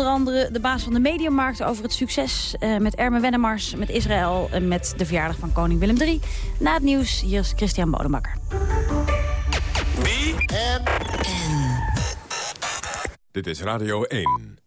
onder andere de baas van de Mediamarkt over het succes uh, met Erme Wennemars, met Israël en met de verjaardag van koning Willem III. Na het nieuws, hier is Christian Bodemakker. Dit is Radio 1.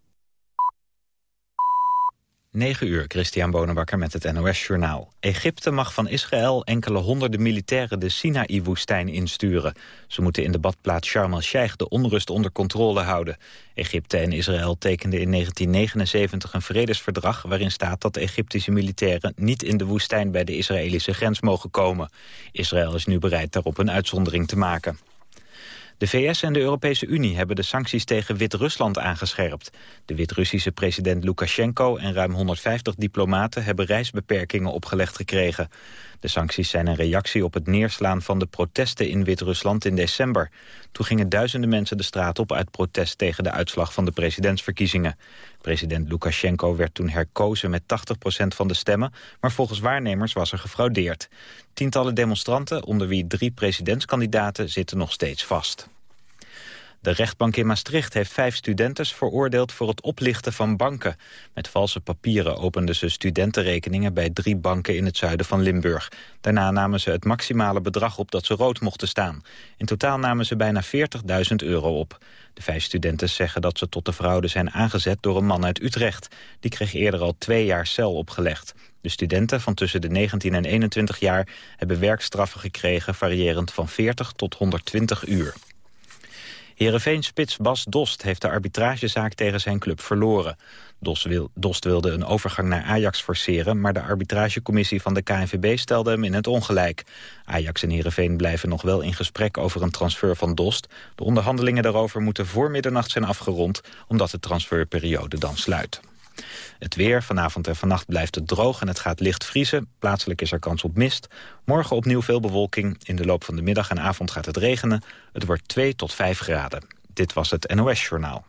9 uur, Christian Bonenbakker met het NOS Journaal. Egypte mag van Israël enkele honderden militairen de Sinaï-woestijn insturen. Ze moeten in de badplaats Sharm el-Sheikh de onrust onder controle houden. Egypte en Israël tekenden in 1979 een vredesverdrag... waarin staat dat de Egyptische militairen niet in de woestijn bij de Israëlische grens mogen komen. Israël is nu bereid daarop een uitzondering te maken. De VS en de Europese Unie hebben de sancties tegen Wit-Rusland aangescherpt. De Wit-Russische president Lukashenko en ruim 150 diplomaten hebben reisbeperkingen opgelegd gekregen. De sancties zijn een reactie op het neerslaan van de protesten in Wit-Rusland in december. Toen gingen duizenden mensen de straat op uit protest tegen de uitslag van de presidentsverkiezingen. President Lukashenko werd toen herkozen met 80% van de stemmen, maar volgens waarnemers was er gefraudeerd. Tientallen demonstranten, onder wie drie presidentskandidaten, zitten nog steeds vast. De rechtbank in Maastricht heeft vijf studentes veroordeeld voor het oplichten van banken. Met valse papieren openden ze studentenrekeningen bij drie banken in het zuiden van Limburg. Daarna namen ze het maximale bedrag op dat ze rood mochten staan. In totaal namen ze bijna 40.000 euro op. De vijf studenten zeggen dat ze tot de fraude zijn aangezet door een man uit Utrecht. Die kreeg eerder al twee jaar cel opgelegd. De studenten van tussen de 19 en 21 jaar hebben werkstraffen gekregen... variërend van 40 tot 120 uur. Heerenveen-spits Bas Dost heeft de arbitragezaak tegen zijn club verloren. Dost, wil, Dost wilde een overgang naar Ajax forceren... maar de arbitragecommissie van de KNVB stelde hem in het ongelijk. Ajax en Heerenveen blijven nog wel in gesprek over een transfer van Dost. De onderhandelingen daarover moeten voor middernacht zijn afgerond... omdat de transferperiode dan sluit. Het weer, vanavond en vannacht blijft het droog en het gaat licht vriezen. Plaatselijk is er kans op mist. Morgen opnieuw veel bewolking. In de loop van de middag en avond gaat het regenen. Het wordt 2 tot 5 graden. Dit was het NOS Journaal.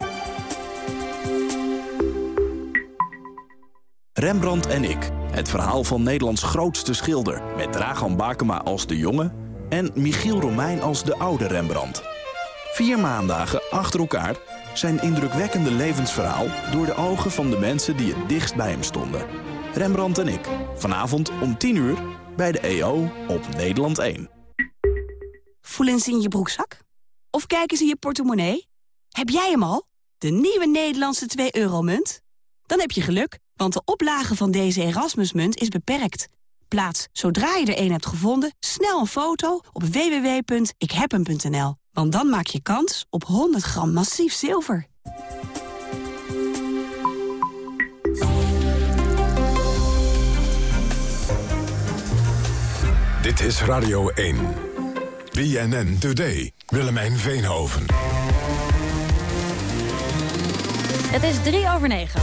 Rembrandt en ik. Het verhaal van Nederlands grootste schilder. Met Dragan Bakema als de jonge en Michiel Romein als de oude Rembrandt. Vier maandagen achter elkaar zijn indrukwekkende levensverhaal... door de ogen van de mensen die het dichtst bij hem stonden. Rembrandt en ik. Vanavond om 10 uur bij de EO op Nederland 1. Voelen ze in je broekzak? Of kijken ze in je portemonnee? Heb jij hem al? De nieuwe Nederlandse 2-euro-munt? Dan heb je geluk, want de oplage van deze Erasmusmunt is beperkt. Plaats, zodra je er een hebt gevonden, snel een foto op www.ikhebhem.nl. Want dan maak je kans op 100 gram massief zilver. Dit is Radio 1. BNN Today. Willemijn Veenhoven. Het is drie over negen.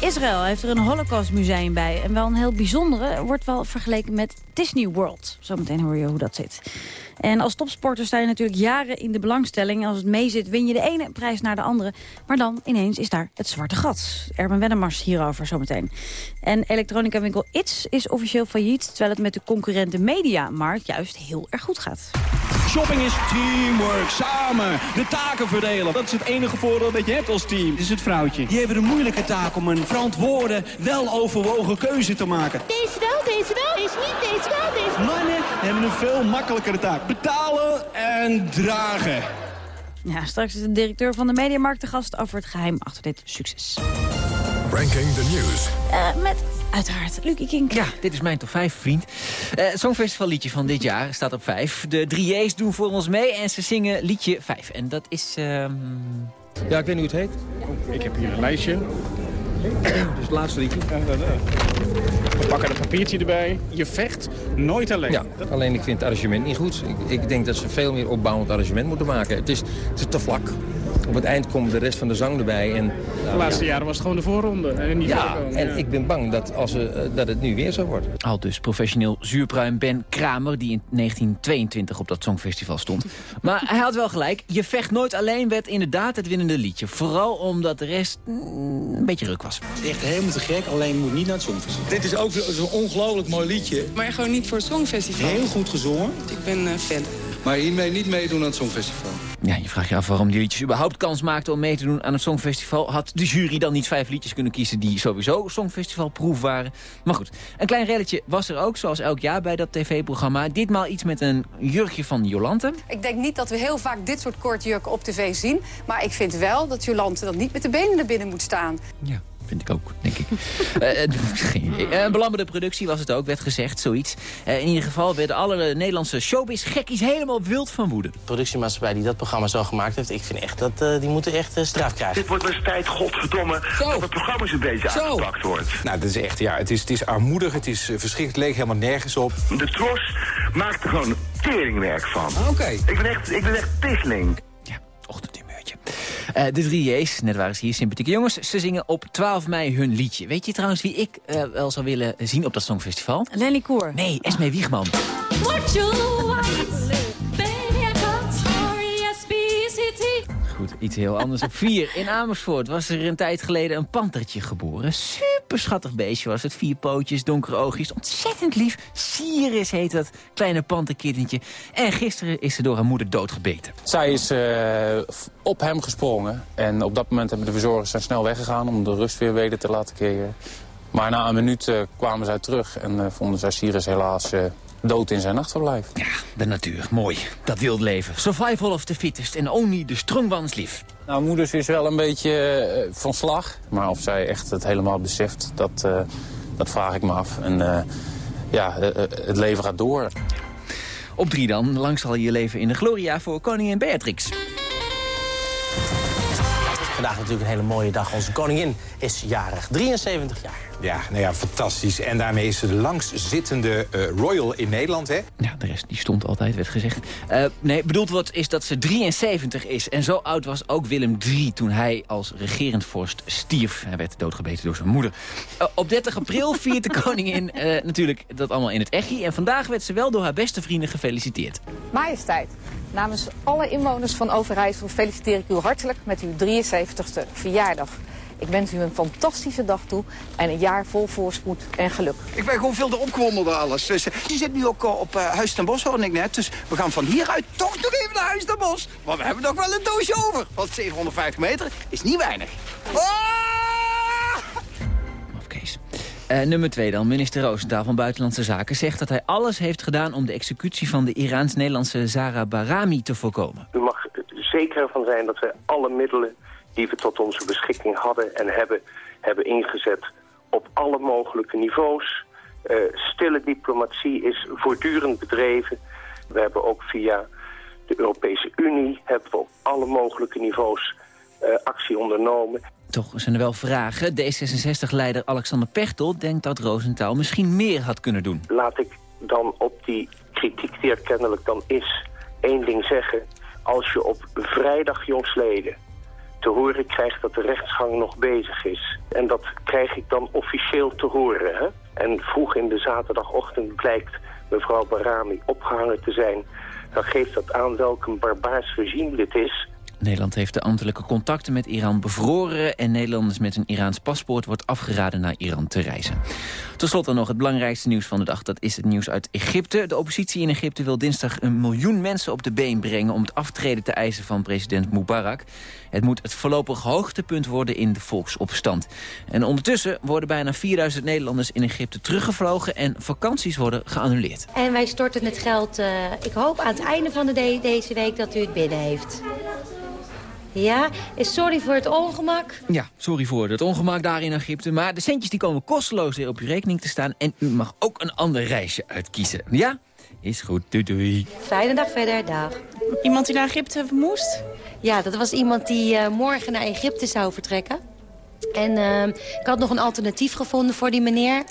Israël heeft er een holocaustmuseum bij. En wel een heel bijzondere, wordt wel vergeleken met Disney World. Zometeen hoor je hoe dat zit. En als topsporter sta je natuurlijk jaren in de belangstelling. Als het meezit win je de ene prijs naar de andere. Maar dan ineens is daar het zwarte gat. Erben Wennemars hierover zometeen. En elektronica winkel It's is officieel failliet... terwijl het met de concurrente mediamarkt juist heel erg goed gaat. Shopping is teamwork, samen, de taken verdelen. Dat is het enige voordeel dat je hebt als team. Dit is het vrouwtje. Die hebben de moeilijke taak om een verantwoorde, wel overwogen keuze te maken. Deze wel, deze wel, deze niet, deze wel, deze Mannen hebben een veel makkelijkere taak. Betalen en dragen. Ja, straks is de directeur van de Mediamarkt de gast over het geheim achter dit succes. Ranking the News. Uh, met uiteraard Lucie Kink. Ja, dit is mijn top 5, vriend. Uh, Songfestival liedje van dit jaar staat op 5. De 3J's doen voor ons mee en ze zingen liedje 5. En dat is... Uh... Ja, ik weet niet hoe het heet. Ik heb hier een lijstje. Dus het laatste liedje. We pakken een papiertje erbij. Je vecht nooit alleen. Ja, alleen ik vind het arrangement niet goed. Ik, ik denk dat ze veel meer opbouwend arrangement moeten maken. Het is, het is te vlak. Op het eind komt de rest van de zang erbij. En, de laatste jaren was het gewoon de voorronde. En niet ja, en ik ben bang dat, als we, eh, dat het nu weer zo wordt. Al dus professioneel zuurpruim Ben Kramer... die in 1922 op dat Songfestival stond. maar hij had wel gelijk. Je vecht nooit alleen werd inderdaad het winnende liedje. Vooral omdat de rest mm, een beetje ruk was. Het is echt helemaal te gek, alleen moet niet naar het Songfestival. Dit is ook zo'n ongelooflijk mooi liedje. Maar gewoon niet voor het Songfestival. Heel goed gezongen. Ik ben uh, fan. Maar hiermee niet meedoen aan het Songfestival. Ja, je vraagt je af waarom die liedjes überhaupt kans maakten om mee te doen aan het Songfestival. Had de jury dan niet vijf liedjes kunnen kiezen die sowieso Songfestivalproef waren? Maar goed, een klein relletje was er ook, zoals elk jaar bij dat tv-programma. Ditmaal iets met een jurkje van Jolante. Ik denk niet dat we heel vaak dit soort kortjurken op tv zien. Maar ik vind wel dat Jolante dan niet met de benen naar binnen moet staan. Ja. Vind ik ook, denk ik. uh, Een belammerde productie was het ook, werd gezegd, zoiets. Uh, in ieder geval werden alle Nederlandse showbiz-gekkies helemaal wild van woede. De productiemaatschappij die dat programma zo gemaakt heeft... ik vind echt dat uh, die moeten echt straf krijgen. Dit wordt wel eens tijd, godverdomme, zo. dat het programma een beetje zo. aangepakt wordt. Nou, dat is echt, ja, het is, het is armoedig, het is verschrikkelijk, leeg helemaal nergens op. De Tros maakt er gewoon teringwerk van. Oké. Ik ben echt, ik ben echt pisling. Uh, de drie J's, net waren ze hier, sympathieke jongens. Ze zingen op 12 mei hun liedje. Weet je trouwens wie ik uh, wel zou willen zien op dat Songfestival? Lenny Koer. Nee, Esme Wiegman. What you Iets heel anders. Op 4 in Amersfoort was er een tijd geleden een pantertje geboren. Super schattig beestje was het. Vier pootjes, donkere oogjes. Ontzettend lief. Sirius heet dat kleine panterkittentje. En gisteren is ze door haar moeder doodgebeten. Zij is uh, op hem gesprongen. En op dat moment hebben de verzorgers zijn snel weggegaan... om de rust weer weder te laten keren. Maar na een minuut uh, kwamen zij terug en uh, vonden zij Sirius helaas dood in zijn nachtverblijf. Ja, de natuur. Mooi. Dat wild leven. Survival of the fittest en only the strong ones live. Nou, moeders is wel een beetje uh, van slag. Maar of zij echt het helemaal beseft, dat, uh, dat vraag ik me af. En uh, ja, het leven gaat door. Op drie dan. Lang zal je leven in de gloria voor koningin Beatrix. Vandaag natuurlijk een hele mooie dag. Onze koningin is jarig. 73 jaar. Ja, nou ja, fantastisch. En daarmee is ze de langstzittende uh, royal in Nederland, hè? Ja, de rest die stond altijd, werd gezegd. Uh, nee, bedoeld wat is dat ze 73 is. En zo oud was ook Willem III toen hij als regerend vorst stierf. Hij werd doodgebeten door zijn moeder. Uh, op 30 april viert de koningin natuurlijk dat allemaal in het echi. En vandaag werd ze wel door haar beste vrienden gefeliciteerd. Majesteit, namens alle inwoners van Overijssel feliciteer ik u hartelijk met uw 73ste verjaardag. Ik wens u een fantastische dag toe en een jaar vol voorspoed en geluk. Ik ben gewoon veel te opgewonden door alles. Dus, uh, je zit nu ook uh, op uh, Huis ten Bos, hoor ik net. Dus we gaan van hieruit toch nog even naar Huis ten Bos. Maar we hebben nog wel een doosje over. Want 750 meter is niet weinig. Ah! Kees. Uh, nummer twee dan. Minister Roosentaal van Buitenlandse Zaken zegt dat hij alles heeft gedaan... om de executie van de Iraans-Nederlandse Zara Barami te voorkomen. U mag zeker ervan zijn dat wij alle middelen die we tot onze beschikking hadden en hebben, hebben ingezet op alle mogelijke niveaus. Uh, stille diplomatie is voortdurend bedreven. We hebben ook via de Europese Unie hebben we op alle mogelijke niveaus uh, actie ondernomen. Toch zijn er wel vragen. D66-leider Alexander Pechtel denkt dat Roosentaal misschien meer had kunnen doen. Laat ik dan op die kritiek die er kennelijk dan is één ding zeggen. Als je op vrijdag jongsleden te horen krijgt dat de rechtsgang nog bezig is. En dat krijg ik dan officieel te horen. Hè? En vroeg in de zaterdagochtend blijkt mevrouw Barami opgehangen te zijn. Dan geeft dat aan welk een barbaars regime dit is. Nederland heeft de ambtelijke contacten met Iran bevroren... en Nederlanders met een Iraans paspoort wordt afgeraden naar Iran te reizen. Tot slot dan nog het belangrijkste nieuws van de dag. Dat is het nieuws uit Egypte. De oppositie in Egypte wil dinsdag een miljoen mensen op de been brengen... om het aftreden te eisen van president Mubarak. Het moet het voorlopig hoogtepunt worden in de volksopstand. En ondertussen worden bijna 4000 Nederlanders in Egypte teruggevlogen... en vakanties worden geannuleerd. En wij storten het geld, uh, ik hoop aan het einde van de de deze week dat u het binnen heeft. Ja, sorry voor het ongemak. Ja, sorry voor het ongemak daar in Egypte. Maar de centjes die komen kosteloos weer op uw rekening te staan. En u mag ook een ander reisje uitkiezen. Ja? Is goed, doei doei. Fijne dag verder, dag. Iemand die naar Egypte moest? Ja, dat was iemand die uh, morgen naar Egypte zou vertrekken. En uh, ik had nog een alternatief gevonden voor die meneer.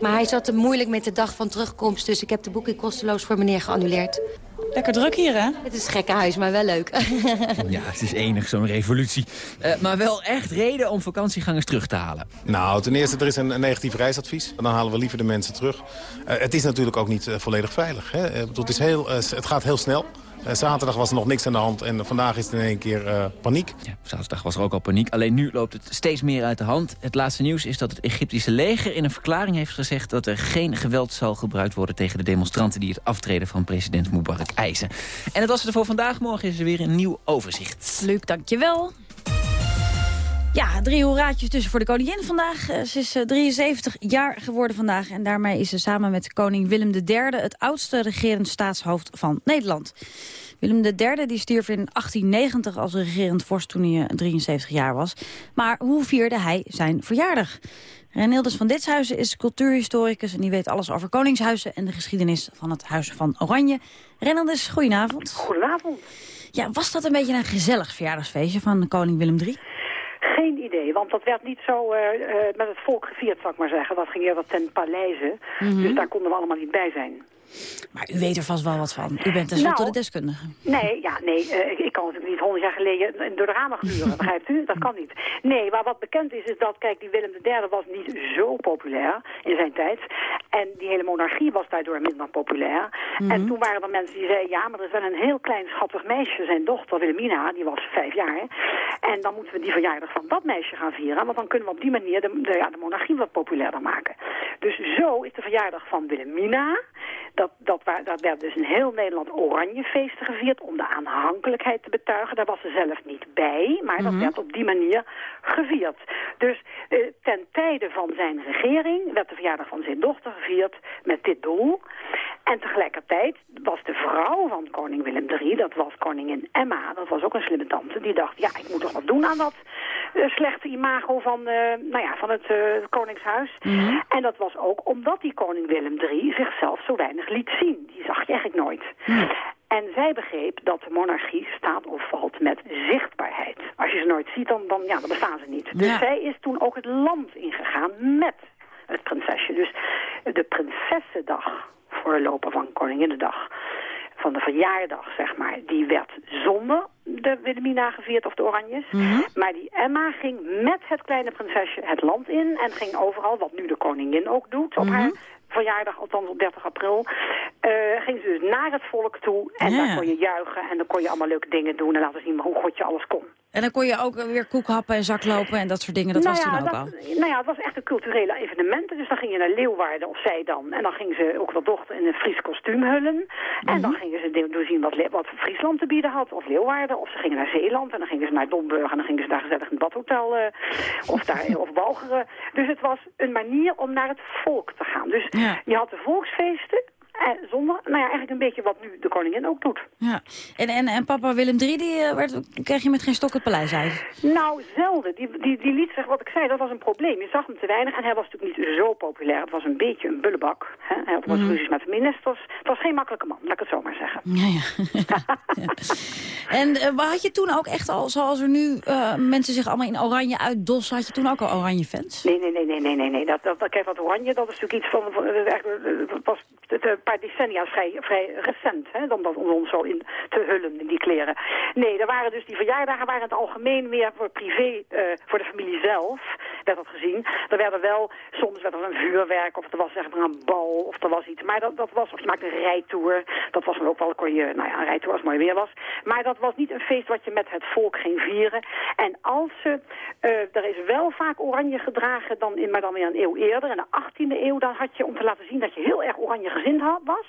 Maar hij zat er moeilijk met de dag van terugkomst. Dus ik heb de boeking kosteloos voor meneer geannuleerd. Lekker druk hier, hè? Het is een gekke huis, maar wel leuk. ja, het is enig, zo'n revolutie. Uh, maar wel echt reden om vakantiegangers terug te halen. Nou, ten eerste, er is een, een negatief reisadvies. Dan halen we liever de mensen terug. Uh, het is natuurlijk ook niet uh, volledig veilig. Hè? het, is heel, het gaat heel snel. Eh, zaterdag was er nog niks aan de hand en vandaag is het in één keer eh, paniek. Ja, zaterdag was er ook al paniek. Alleen nu loopt het steeds meer uit de hand. Het laatste nieuws is dat het Egyptische leger in een verklaring heeft gezegd... dat er geen geweld zal gebruikt worden tegen de demonstranten... die het aftreden van president Mubarak eisen. En dat was het voor vandaag. Morgen is er weer een nieuw overzicht. Luc, dankjewel. Ja, drie hoeraatjes dus voor de koningin vandaag. Eh, Ze is eh, 73 jaar geworden vandaag en daarmee is ze samen met koning Willem III... het oudste regerend staatshoofd van Nederland. Willem III die stierf in 1890 als regerend vorst toen hij eh, 73 jaar was. Maar hoe vierde hij zijn verjaardag? Renilders van Ditshuizen is cultuurhistoricus en die weet alles over koningshuizen... en de geschiedenis van het Huis van Oranje. Renilders, goedenavond. Goedenavond. Ja, was dat een beetje een gezellig verjaardagsfeestje van koning Willem III? Geen idee, want dat werd niet zo eh, eh, met het volk gevierd, zal ik maar zeggen. Dat ging eerder ten paleize, Mhm. dus daar konden we allemaal niet bij zijn. Maar u weet er vast wel wat van. U bent tenslotte Nou, de deskundige. Nee, ja, nee, eh, ik, kan natuurlijk niet honderd jaar geleden door de ramen gluren, begrijpt u? Dat kan niet. Nee, maar wat bekend is, is dat, kijk, die Willem III was niet zo populair in zijn tijd. En die hele monarchie was daardoor minder populair. En toen waren er mensen die zeiden, ja, maar er is wel een heel klein schattig meisje, zijn dochter Wilhelmina, die was vijf jaar. En dan moeten we die verjaardag van dat meisje gaan vieren, want dan kunnen we op die manier de, de, ja, de monarchie wat populairder maken. Dus zo is de verjaardag van Wilhelmina, dat, dat, waar, dat werd dus in heel Nederland oranjefeesten gevierd om de aanhankelijkheid te betuigen. Daar was ze zelf niet bij, maar dat werd op die manier gevierd. Dus eh, ten tijde van zijn regering werd de verjaardag van zijn dochter gevierd met dit doel. En tegelijkertijd was de vrouw van koning Willem III, dat was koningin Emma, dat was ook een slimme tante, die dacht, ja, ik moet toch wat doen aan dat slechte imago van, eh, nou ja, van het eh, koningshuis. En dat was ook omdat die koning Willem III zichzelf zo weinig liet zien. Die zag je eigenlijk nooit. En zij begreep dat de monarchie staat of valt met zichtbaarheid. Als je ze nooit ziet, dan, dan, ja, dan bestaan ze niet. Dus zij is toen ook het land ingegaan met het prinsesje. Dus de prinsessendag, voorloper van Koninginnedag, van de verjaardag, zeg maar, die werd zonder de Wilhelmina gevierd of de Oranjes. Maar die Emma ging met het kleine prinsesje het land in en ging overal, wat nu de koningin ook doet op haar verjaardag, althans op 30 april, eh, ging ze dus naar het volk toe en Ja. daar kon je juichen en dan kon je allemaal leuke dingen doen en laten zien hoe goed je alles kon. En dan kon je ook weer koek happen en zaklopen en dat soort dingen. Dat nou was ja, toen ook dat, al. Nou ja, het was echt een culturele evenement. Dus dan ging je naar Leeuwarden, of zij dan. En dan ging ze ook wel dochter in een Fries kostuum hullen. En dan gingen ze doorzien wat, wat Friesland te bieden had, of Leeuwarden. Of ze gingen naar Zeeland en dan gingen ze naar Domburg. En dan gingen ze daar gezellig in het badhotel eh, of, daar, of Walcheren. Dus het was een manier om naar het volk te gaan. Dus Je had de volksfeesten. Eh, zonder, nou ja, eigenlijk een beetje wat nu de koningin ook doet. Ja. En, en, en papa Willem III, die, eh, werd, kreeg je met geen stok het paleis uit. Nou, zelden. Die, die, die liet zich, wat ik zei, dat was een probleem. Je zag hem te weinig en hij was natuurlijk niet zo populair. Het was een beetje een bullebak. Hè? Hij had wat Mhm. ruzies met de ministers. Het was geen makkelijke man, laat ik het zo maar zeggen. Ja, ja. Ja. En eh, had je toen ook echt al, zoals er nu mensen zich allemaal in oranje uitdossen, had je toen ook al oranje fans? Nee, nee, nee, nee, nee, nee. nee. Dat, dat, kijk, wat oranje, dat is natuurlijk iets van, was het, een paar decennia vrij, vrij recent, hè, dan dat om ons zo in te hullen in die kleren. Nee, er waren dus die verjaardagen waren in het algemeen meer voor privé, eh, voor de familie zelf, werd dat gezien. Er werden wel, soms werd er een vuurwerk, of er was zeg maar een bal, of er was iets. Maar dat, dat was, of je maakte een rijtour, dat was dan ook wel, kon je, nou ja, een rijtour als het mooi weer was. Maar dat was niet een feest wat je met het volk ging vieren. En als ze, eh, er is wel vaak oranje gedragen, dan in, maar dan weer een eeuw eerder. In de 18e eeuw, dan had je, om te laten zien dat je heel erg oranje gezind had, was,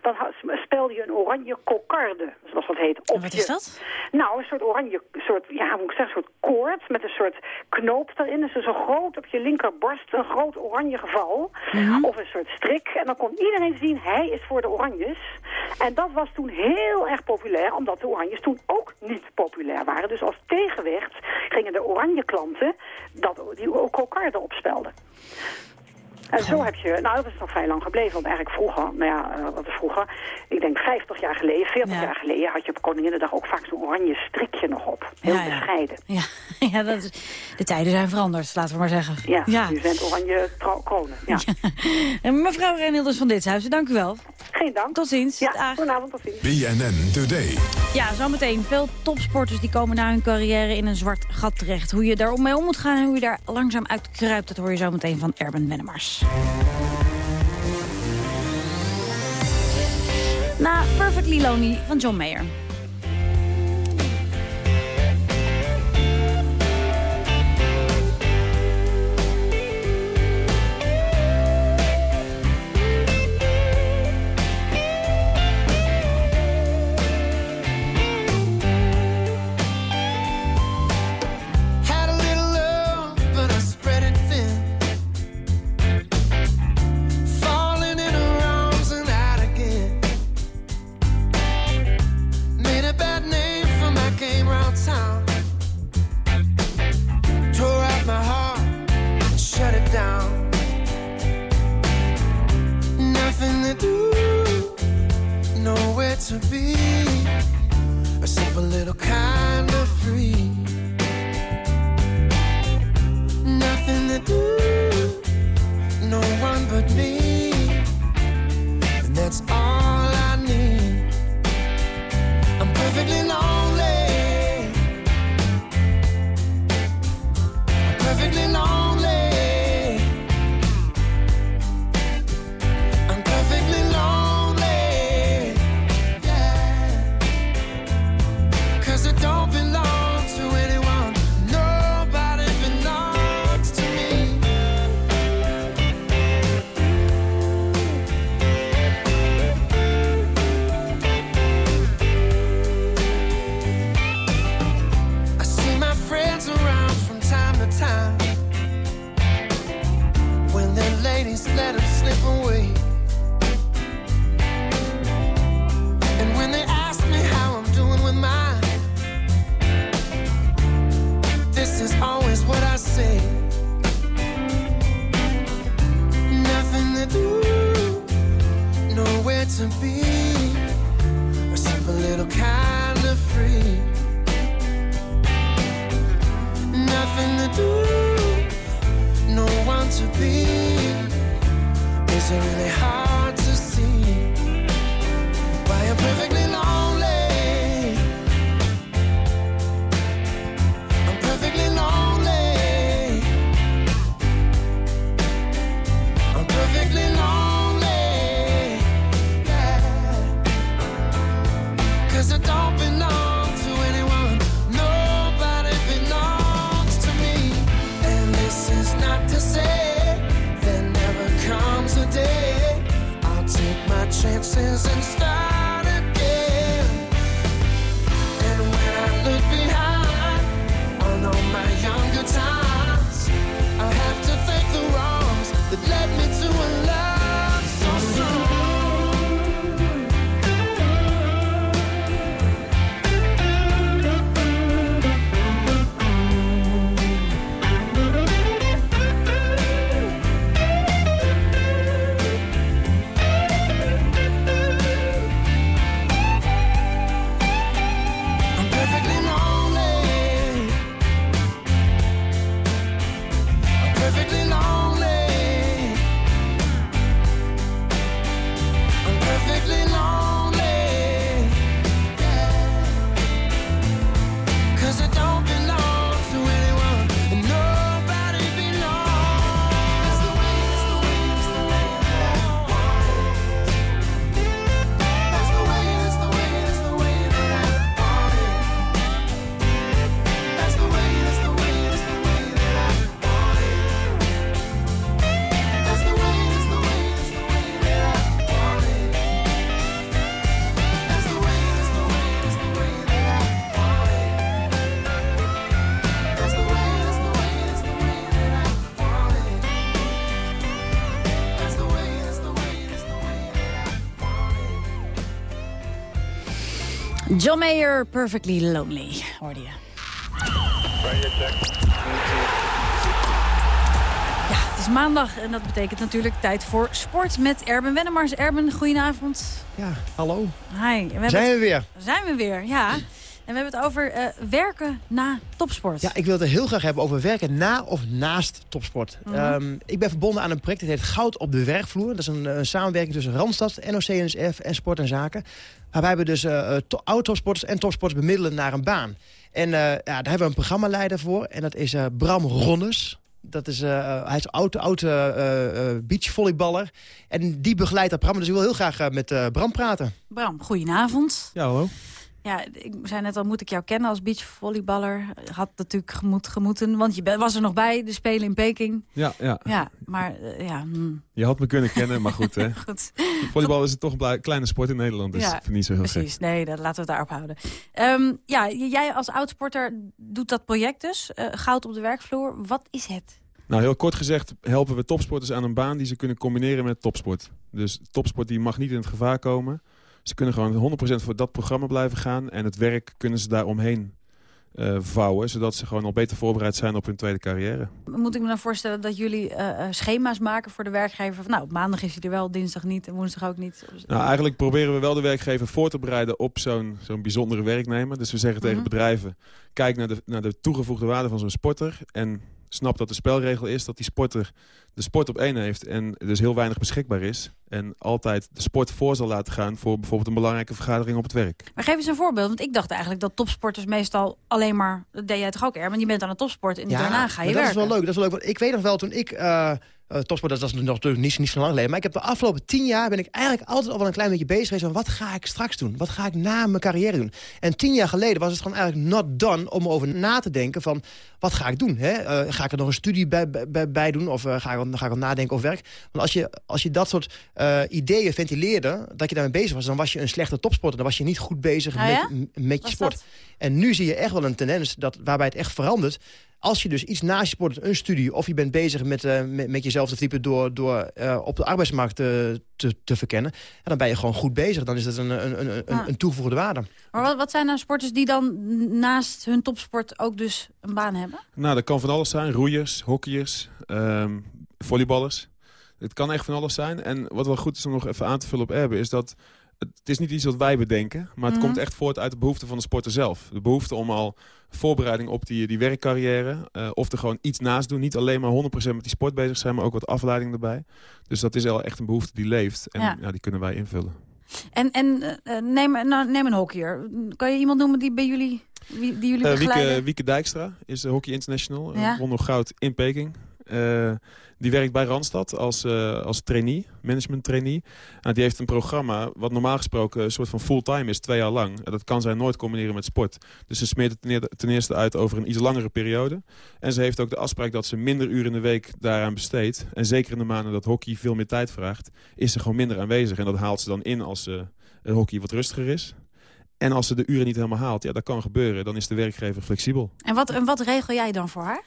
dan speelde je een oranje kokarde, zoals dat heet. Op wat je- is dat? Nou, een soort oranje, soort, ja, hoe moet ik zeggen, een soort koord met een soort knoop erin. Dus zo groot op je linkerborst, een groot oranje geval. Of een soort strik. En dan kon iedereen zien, hij is voor de oranjes. En dat was toen heel erg populair, omdat de oranjes toen ook niet populair waren. Dus als tegenwicht gingen de oranje klanten dat, die ook kokarden opspelden. En zo heb je, nou dat is nog vrij lang gebleven, want eigenlijk vroeger, nou ja, eh, wat is vroeger, ik denk 50 jaar geleden, 40 jaar geleden, had je op Koninginnedag ook vaak zo'n oranje strikje nog op. Heel Ja, bescheiden. Ja, ja dat is, de tijden zijn veranderd, laten we maar zeggen. Ja, nu zijn het oranje kronen. Ja. En mevrouw Renilders van Ditshuizen, dank u wel. Geen dank. Tot ziens. Ja, Dag. goedenavond, tot ziens. BNN Today. Ja, zometeen. Veel topsporters die komen na hun carrière in een zwart gat terecht. Hoe je daar mee om moet gaan en hoe je daar langzaam uit kruipt... dat hoor je zometeen van Erben Wennemars. Na Perfectly Lonely van John Mayer. John Mayer, Perfectly Lonely, hoorde je. Ja, het is maandag en dat betekent natuurlijk tijd voor sport met Erben Wennemars. Erben, goedenavond. Ja, hallo. Hi. We zijn we weer. Zijn we weer, ja. En we hebben het over eh, werken na topsport. Ja, ik wil het heel graag hebben over werken na of naast topsport. Mhm. Ehm, ik ben verbonden aan een project dat heet Goud op de werkvloer. Dat is een, eh, samenwerking tussen Randstad, NOC-NSF en Sport en Zaken. Waarbij we dus eh, auto-topsporters en topsporters bemiddelen naar een baan. En ja, daar hebben we een programmaleider voor. En dat is Bram Ronnes. Dat is, hij is oud-oude beachvolleyballer. En die begeleidt dat programma. Dus ik wil heel graag met Bram praten. Bram, goedenavond. Ja, hallo. Ja, ik zei net al, moet ik jou kennen als beachvolleyballer? Had natuurlijk gemoet, gemoeten, want je was er nog bij, de Spelen in Peking. Ja, ja. Ja, maar eh, ja... hmm. Je had me kunnen kennen, maar goed, hè. Goed. Volleybal is het toch een kleine sport in Nederland, dus Ja, ik vind niet zo heel Precies, gek. nee, dat, laten we het daarop houden. Ehm, ja, jij als oudsporter doet dat project dus, eh, Goud op de werkvloer. Wat is het? Nou, heel kort gezegd helpen we topsporters aan een baan die ze kunnen combineren met topsport. Dus topsport die mag niet in het gevaar komen. Ze kunnen gewoon 100% voor dat programma blijven gaan. En het werk kunnen ze daaromheen eh vouwen. Zodat ze gewoon al beter voorbereid zijn op hun tweede carrière. Moet ik me dan voorstellen dat jullie eh, eh, schema's maken voor de werkgever? Van, nou, op maandag is hij er wel, dinsdag niet en woensdag ook niet. Nou, eigenlijk proberen we wel de werkgever voor te bereiden op zo'n zo'n bijzondere werknemer. Dus we zeggen tegen Mhm. bedrijven, kijk naar de, naar de toegevoegde waarde van zo'n sporter. En snap dat de spelregel is dat die sporter de sport op één heeft en dus heel weinig beschikbaar is. En altijd de sport voor zal laten gaan voor bijvoorbeeld een belangrijke vergadering op het werk. Maar geef eens een voorbeeld, want ik dacht eigenlijk dat topsporters meestal alleen maar... Dat deed jij toch ook, Erwin? Je bent aan het topsport en daarna ga je dat werken. is wel leuk. Dat is wel leuk. Want ik weet nog wel, toen ik... eh eh, topsport, dat, dat is nog natuurlijk niet, niet zo lang geleden. Maar ik heb de afgelopen tien jaar ben ik eigenlijk altijd al wel een klein beetje bezig geweest. Van wat ga ik straks doen? Wat ga ik na mijn carrière doen? En tien jaar geleden was het gewoon eigenlijk not done om over na te denken van wat ga ik doen? Hè? Eh, ga ik er nog een studie bij, bij, bij doen? Of eh, ga, ik, ga ik al nadenken over werk? Want als je, als je dat soort ideeën ventileerde, dat je daarmee bezig was, dan was je een slechte topsporter. Dan was je niet goed bezig Ah, ja? met, met je Was sport. dat? En nu zie je echt wel een tendens dat, waarbij het echt verandert. Als je dus iets naast je sport, een studie... of je bent bezig met, eh, met, met jezelf te verdiepen... door, door eh, op de arbeidsmarkt te, te, te verkennen... Dan ben je gewoon goed bezig. Dan is dat een, een, een, een, Ah. een toegevoegde waarde. Maar wat, wat zijn nou sporters die dan naast hun topsport ook dus een baan hebben? Nou, dat kan van alles zijn. Roeiers, hockeyers, ehm, volleyballers. Het kan echt van alles zijn. En wat wel goed is om nog even aan te vullen op Erbe... is dat het, is niet iets wat wij bedenken... maar het Mhm. komt echt voort uit de behoefte van de sporter zelf. De behoefte om al voorbereiding op die, die werkcarrière... eh, of er gewoon iets naast doen. Niet alleen maar 100% met die sport bezig zijn... maar ook wat afleiding erbij. Dus dat is wel echt een behoefte die leeft. En Ja. ja. die kunnen wij invullen. En, en eh, eh, neem, nou, neem een hockeyer. Kan je iemand noemen die bij jullie, die jullie begeleiden? Wieke, Wieke Dijkstra is de Hockey International. Ja. won nog goud in Peking. Eh, die werkt bij Randstad als, eh, als trainee, management trainee. Nou, die heeft een programma wat normaal gesproken een soort van fulltime is, twee jaar lang. En dat kan zij nooit combineren met sport. Dus ze smeert het ten eer- ten eerste uit over een iets langere periode. En ze heeft ook de afspraak dat ze minder uren in de week daaraan besteedt. En zeker in de maanden dat hockey veel meer tijd vraagt, is ze gewoon minder aanwezig. En dat haalt ze dan in als het hockey wat rustiger is. En als ze de uren niet helemaal haalt, ja, dat kan gebeuren. Dan is de werkgever flexibel. En, wat, en wat regel jij dan voor haar?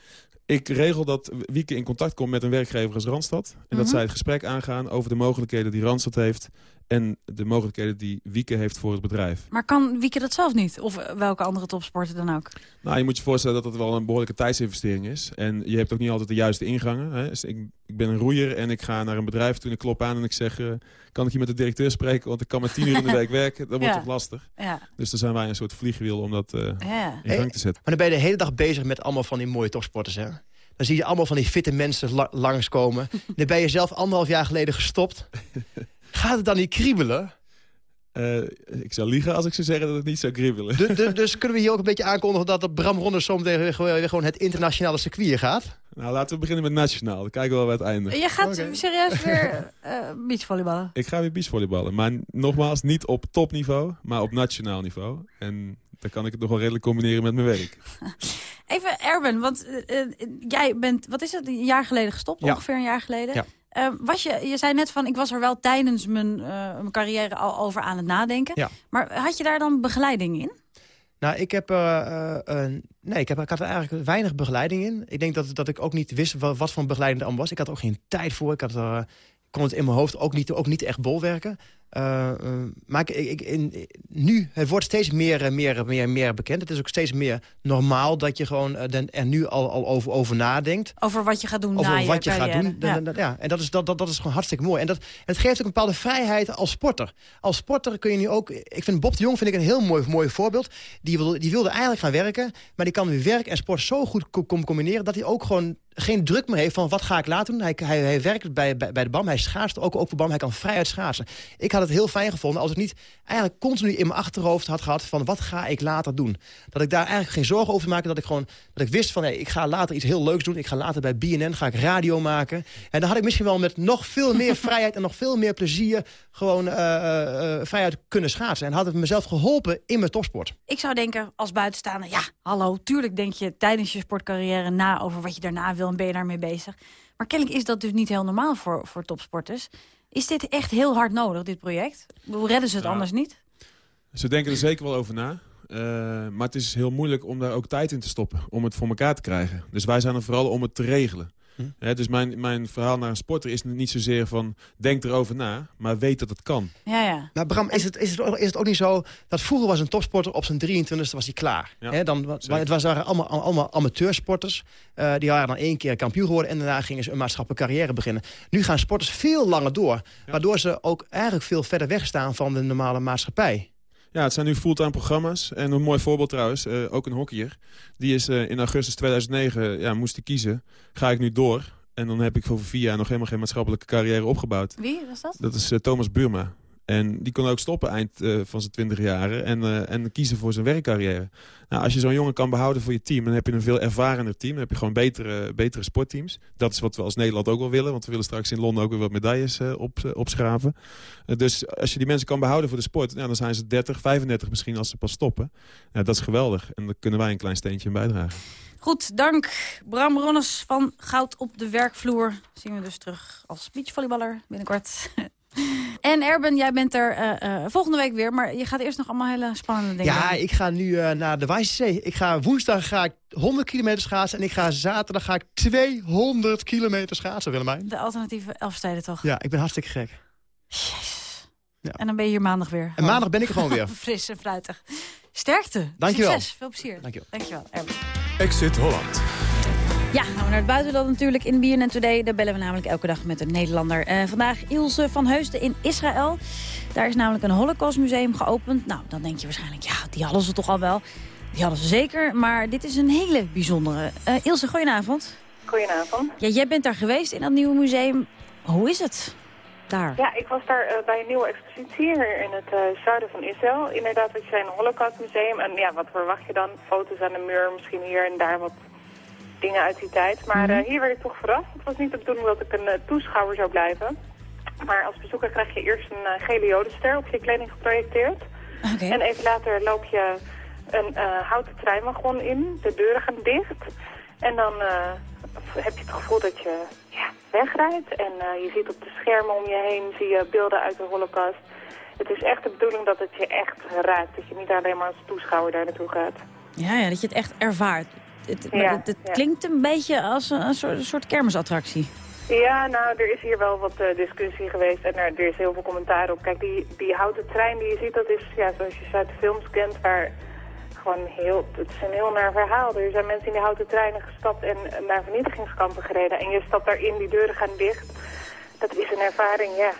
Ik regel dat Wieke in contact komt met een werkgever als Randstad. En dat Mhm. zij het gesprek aangaan over de mogelijkheden die Randstad heeft... en de mogelijkheden die Wieke heeft voor het bedrijf. Maar kan Wieke dat zelf niet? Of welke andere topsporter dan ook? Nou, je moet je voorstellen dat het wel een behoorlijke tijdsinvestering is. En je hebt ook niet altijd de juiste ingangen. Hè. Dus ik, ik ben een roeier en ik ga naar een bedrijf toen ik klop aan en ik zeg... eh, kan ik hier met de directeur spreken, want ik kan maar tien uur in de week werken. Dat wordt Ja. toch lastig. Ja. Dus dan zijn wij een soort vliegwiel om dat eh, Ja. in gang te zetten. Maar dan ben je de hele dag bezig met allemaal van die mooie topsporters. Hè? Dan zie je allemaal van die fitte mensen la langskomen. dan ben je zelf anderhalf jaar geleden gestopt. Gaat het dan niet kriebelen? Eh, ik zou liegen als ik zou zeggen dat het niet zou kriebelen. Du- du- dus kunnen we hier ook een beetje aankondigen... dat de Bram Rondes zometeen weer gewoon het internationale circuit gaat? Nou, laten we beginnen met nationaal. Dan kijken we wel bij het einde. Je gaat serieus weer eh beachvolleyballen? Ik ga weer beachvolleyballen. Maar nogmaals, niet op topniveau, maar op nationaal niveau. En dan kan ik het nog wel redelijk combineren met mijn werk. Even Erben, want eh, jij bent, wat is het, een jaar geleden gestopt? Ja. Ongeveer een jaar geleden. Ja. Eh, was je, je zei net van, ik was er wel tijdens mijn, eh, mijn carrière al over aan het nadenken. Ja. Maar had je daar dan begeleiding in? Nou, ik heb, eh, nee, ik, heb, ik had er eigenlijk weinig begeleiding in. Ik denk dat, dat ik ook niet wist wat, wat voor begeleiding er allemaal was. Ik had er ook geen tijd voor. Ik had kon het in mijn hoofd ook niet, ook niet echt bolwerken. Eh, maar ik, ik, in, nu, het wordt steeds meer, meer, meer, meer bekend. Het is ook steeds meer normaal dat je gewoon eh, er nu al, al over, over nadenkt. Over wat je gaat doen na Over je wat je gaat doen. Ja. En dat is, dat, dat, dat is gewoon hartstikke mooi. En dat, het geeft ook een bepaalde vrijheid als sporter. Als sporter kun je nu ook... Ik vind Bob de Jong vind ik een heel mooi, mooi voorbeeld. Die, wil, die wilde eigenlijk gaan werken. Maar die kan nu werk en sport zo goed co- com- combineren... dat hij ook gewoon geen druk meer heeft van wat ga ik laten doen. Hij, hij, hij werkt bij, bij, bij de BAM. Hij schaatst ook, ook voor BAM. Hij kan vrijuit schaatsen. Ik had had het heel fijn gevonden als ik niet eigenlijk continu in mijn achterhoofd had gehad... van wat ga ik later doen. Dat ik daar eigenlijk geen zorgen over maakte. Dat ik gewoon dat ik wist van hey, ik ga later iets heel leuks doen. Ik ga later bij BNN ga ik radio maken. En dan had ik misschien wel met nog veel meer vrijheid... en nog veel meer plezier gewoon uh, uh, vrijheid kunnen schaatsen. En had het mezelf geholpen in mijn topsport. Ik zou denken als buitenstaander, ja, hallo, tuurlijk denk je tijdens je sportcarrière na over wat je daarna wil en ben je daarmee bezig. Maar kennelijk is dat dus niet heel normaal voor, voor topsporters. Is dit echt heel hard nodig, dit project? Hoe redden ze het Ja. anders niet? Ze denken er zeker wel over na. Eh, maar het is heel moeilijk om daar ook tijd in te stoppen. Om het voor elkaar te krijgen. Dus wij zijn er vooral om het te regelen. Hè, dus mijn, mijn verhaal naar een sporter is niet zozeer van... denk erover na, maar weet dat het kan. Ja, ja. Nou, Bram, is het, is, het, ook- is het ook niet zo dat vroeger was een topsporter op zijn 23e was hij klaar? Ja, Hè, dan, het was, waren allemaal, allemaal amateursporters. Eh, die waren dan één keer kampioen geworden en daarna gingen ze een maatschappelijke carrière beginnen. Nu gaan sporters veel langer door, waardoor ze ook eigenlijk veel verder wegstaan van de normale maatschappij. Ja, het zijn nu fulltime programma's. En een mooi voorbeeld trouwens, eh, ook een hockeyer. Die is eh, in augustus 2009, ja, moest hij kiezen. Ga ik nu door? En dan heb ik voor vier jaar nog helemaal geen maatschappelijke carrière opgebouwd. Wie was dat? Dat is eh, Thomas Burma. En die kon ook stoppen eind eh, van zijn twintig jaren en, eh, en kiezen voor zijn werkcarrière. Nou, als je zo'n jongen kan behouden voor je team, dan heb je een veel ervarener team. Dan heb je gewoon betere, betere sportteams. Dat is wat we als Nederland ook wel willen, want we willen straks in Londen ook weer wat medailles eh, op, opschraven. Dus als je die mensen kan behouden voor de sport, nou, dan zijn ze 30, 35 misschien als ze pas stoppen. Ja, dat is geweldig en daar kunnen wij een klein steentje in bijdragen. Goed, dank. Bram Ronnes van Goud op de werkvloer. Zien we dus terug als beachvolleyballer binnenkort. en Erben, jij bent er eh, eh, volgende week weer. Maar je gaat eerst nog allemaal hele spannende dingen Ja, doen. ik ga nu eh, naar de Wijzee. Ik ga woensdag ga ik 100 kilometer schaatsen en ik ga zaterdag ga ik 200 kilometer schaatsen, Willemijn. De alternatieve Elfsteden toch? Ja, ik ben hartstikke gek. En dan ben je hier maandag weer. En maandag ben ik er gewoon weer. Fris en fruitig. Sterkte. Dankjewel. Succes. Veel plezier. Dankjewel. Dankjewel, Erben. Exit Holland. Ja, gaan we naar het buitenland natuurlijk in BNN Today. Daar bellen we namelijk elke dag met een Nederlander. Eh, vandaag Ilse van Heusden in Israël. Daar is namelijk een Holocaustmuseum geopend. Nou, dan denk je waarschijnlijk, ja, die hadden ze toch al wel. Die hadden ze zeker, maar dit is een hele bijzondere. Eh, Ilse, goedenavond. Goedenavond. Ja, jij bent daar geweest in dat nieuwe museum. Hoe is het daar? Ja, ik was daar eh, bij een nieuwe expositie hier in het eh, zuiden van Israël. Inderdaad, wat je zei, een holocaustmuseum. En ja, wat verwacht je dan? Foto's aan de muur, misschien hier en daar wat dingen uit die tijd. Maar eh, hier werd ik toch verrast. Het was niet de bedoeling dat ik een eh, toeschouwer zou blijven. Maar als bezoeker krijg je eerst een uh, gele jodenster op je kleding geprojecteerd. En even later loop je een eh, houten treinwagon in. De deuren gaan dicht. En dan eh, heb je het gevoel dat je ja, wegrijdt. En eh, je ziet op de schermen om je heen zie je beelden uit de holocaust. Het is echt de bedoeling dat het je echt raakt. Dat je niet alleen maar als toeschouwer daar naartoe gaat. Ja, ja, dat je het echt ervaart. Het, Ja, het, het ja. klinkt een beetje als een, een soort, een soort kermisattractie. Ja, nou, er is hier wel wat eh, discussie geweest en er, er is heel veel commentaar op. Kijk, die, die houten trein die je ziet, dat is, ja, zoals je ze uit de films kent, waar gewoon heel, het is een heel naar verhaal. Er zijn mensen in die houten treinen gestapt en naar vernietigingskampen gereden. En je stapt daarin, die deuren gaan dicht. Dat is een ervaring, ja.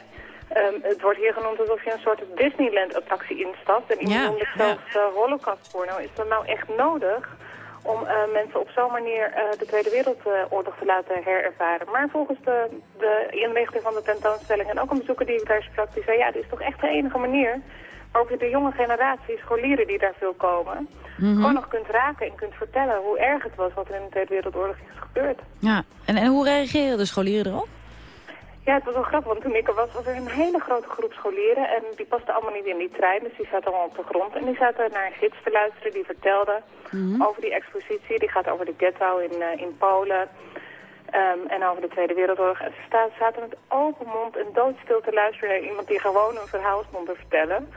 Ehm, het wordt hier genoemd alsof je een soort Disneyland-attractie instapt. En iemand Ja, het zelfs eh, holocaustporno. Is dat nou echt nodig om eh, mensen op zo'n manier eh, de Tweede Wereldoorlog te laten herervaren? Maar volgens de, de van de tentoonstelling en ook een bezoeker die ik daar sprak, die zei ja, dit is toch echt de enige manier waarop je de jonge generatie, scholieren die daar veel komen, Mhm. gewoon nog kunt raken en kunt vertellen hoe erg het was wat er in de Tweede Wereldoorlog is gebeurd. Ja, en, en hoe reageren de scholieren erop? Ja, het was wel grappig, want toen ik er was, was er een hele grote groep scholieren. En die pasten allemaal niet in die trein, dus die zaten allemaal op de grond. En die zaten naar een gids te luisteren, die vertelde over die expositie. Die gaat over de ghetto in, eh, in Polen ehm, en over de Tweede Wereldoorlog. En ze zaten met open mond en doodstil te luisteren naar iemand die gewoon een verhaal stond te vertellen.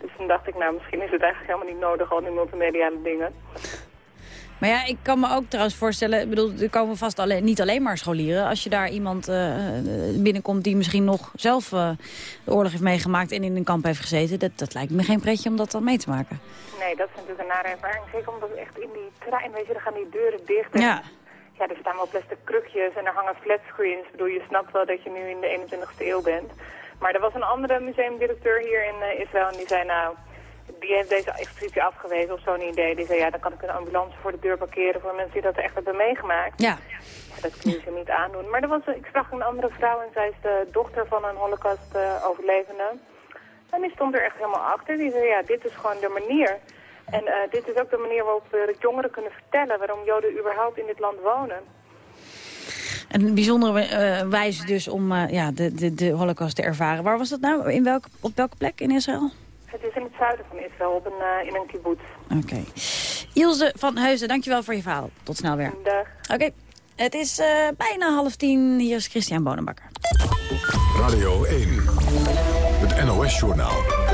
Dus toen dacht ik, nou, misschien is het eigenlijk helemaal niet nodig, al die multimediale dingen. Maar ja, ik kan me ook trouwens voorstellen... Ik bedoel, er komen vast alleen, niet alleen maar scholieren. Als je daar iemand eh, binnenkomt die misschien nog zelf eh, de oorlog heeft meegemaakt... en in een kamp heeft gezeten, dat, dat lijkt me geen pretje om dat dan mee te maken. Nee, dat is natuurlijk een nare ervaring. Zeker omdat echt in die trein, weet je, dan gaan die deuren dicht. En, Ja. Ja, er staan wel plastic krukjes en er hangen flatscreens. Ik bedoel, je snapt wel dat je nu in de 21ste eeuw bent. Maar er was een andere museumdirecteur hier in eh, Israël en die zei nou... Die heeft deze expositie afgewezen of zo'n idee. Die zei, ja, dan kan ik een ambulance voor de deur parkeren voor mensen die dat echt hebben meegemaakt. Ja. Ja, dat kun je ze niet aandoen. Maar er was, ik sprak een andere vrouw en zij is de dochter van een holocaust-overlevende. En die stond er echt helemaal achter. Die zei, ja, dit is gewoon de manier. En eh, dit is ook de manier waarop we de jongeren kunnen vertellen... waarom Joden überhaupt in dit land wonen. Een bijzondere eh, wijze dus om eh, ja, de, de, de holocaust te ervaren. Waar was dat nou? In welke, op welke plek in Israël? Het is in het zuiden van Israël, op een, eh, in een kibbutz. Oké. Ilse van Heusden, dankjewel voor je verhaal. Tot snel weer. Dag. Oké, het is eh, bijna half tien. Hier is Christian Bonenbakker. Radio 1. Het NOS-journaal.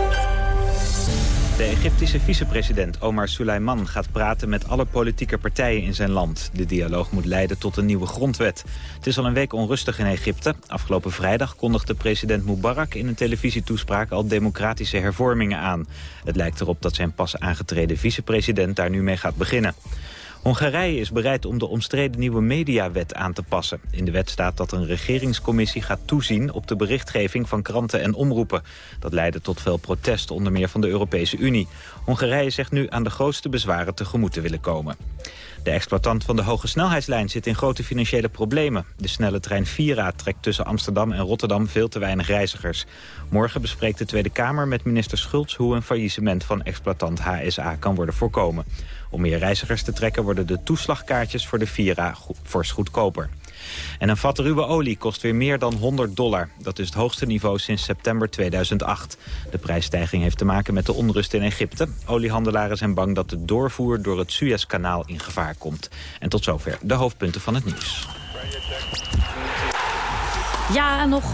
De Egyptische vicepresident Omar Suleiman gaat praten met alle politieke partijen in zijn land. De dialoog moet leiden tot een nieuwe grondwet. Het is al een week onrustig in Egypte. Afgelopen vrijdag kondigde president Mubarak in een televisietoespraak al democratische hervormingen aan. Het lijkt erop dat zijn pas aangetreden vicepresident daar nu mee gaat beginnen. Hongarije is bereid om de omstreden nieuwe mediawet aan te passen. In de wet staat dat een regeringscommissie gaat toezien op de berichtgeving van kranten en omroepen. Dat leidde tot veel protest, onder meer van de Europese Unie. Hongarije zegt nu aan de grootste bezwaren tegemoet te willen komen. De exploitant van de hoge snelheidslijn zit in grote financiële problemen. De snelle trein Vira trekt tussen Amsterdam en Rotterdam veel te weinig reizigers. Morgen bespreekt de Tweede Kamer met minister Schultz hoe een faillissement van exploitant HSA kan worden voorkomen. Om meer reizigers te trekken worden de toeslagkaartjes voor de Vira fors goedkoper. En een vat ruwe olie kost weer meer dan 100 dollar. Dat is het hoogste niveau sinds september 2008. De prijsstijging heeft te maken met de onrust in Egypte. Oliehandelaren zijn bang dat de doorvoer door het Suezkanaal in gevaar komt. En tot zover de hoofdpunten van het nieuws. Ja, nog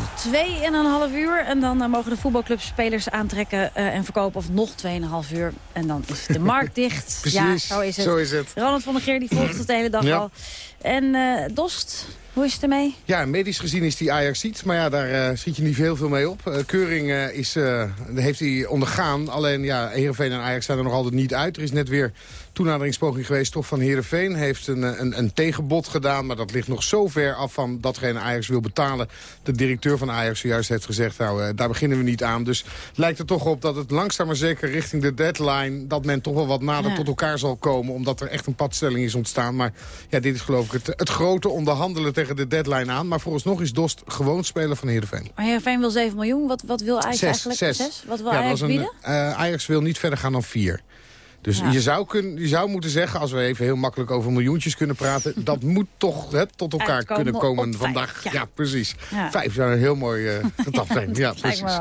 2,5 uur. En dan eh, mogen de voetbalclubs spelers aantrekken eh, en verkopen. Of nog 2,5 uur. En dan is de markt dicht. Precies, ja, zo is het. zo is het. Ronald van der Geer die volgt het de hele dag Ja. al. En eh, Dost, hoe is het ermee? Ja, medisch gezien is die Ajax ziet, maar ja, daar eh, schiet je niet heel veel mee op. Eh, Keuring eh, is, heeft hij ondergaan, alleen ja, Heerenveen en Ajax zijn er nog altijd niet uit. Er is net weer toenaderingspoging geweest, toch van Heerenveen. Heeft een, eh, een, een tegenbod gedaan, maar dat ligt nog zo ver af van datgene Ajax wil betalen. De directeur van Ajax zojuist heeft gezegd, nou, eh, daar beginnen we niet aan. Dus lijkt er toch op dat het langzaam maar zeker richting de deadline... dat men toch wel wat nader Ja. tot elkaar zal komen, omdat er echt een padstelling is ontstaan. Maar ja, dit is geloof ik het, het grote onderhandelen tegen de deadline aan. Maar vooralsnog is Dost gewoon speler van Heerenveen. Maar Heerenveen wil 7 miljoen. Wat, wat wil Ajax Zes, eigenlijk? zes. Wat wil Ja, Ajax een, bieden? eh, Ajax wil niet verder gaan dan vier. Dus Ja. je, zou kun, je zou moeten zeggen, als we even heel makkelijk over miljoentjes kunnen praten... dat moet toch hè, tot elkaar Uitkomen kunnen komen vandaag. ja. Ja, precies. Vijf zou een heel mooi getal zijn. Ja, precies.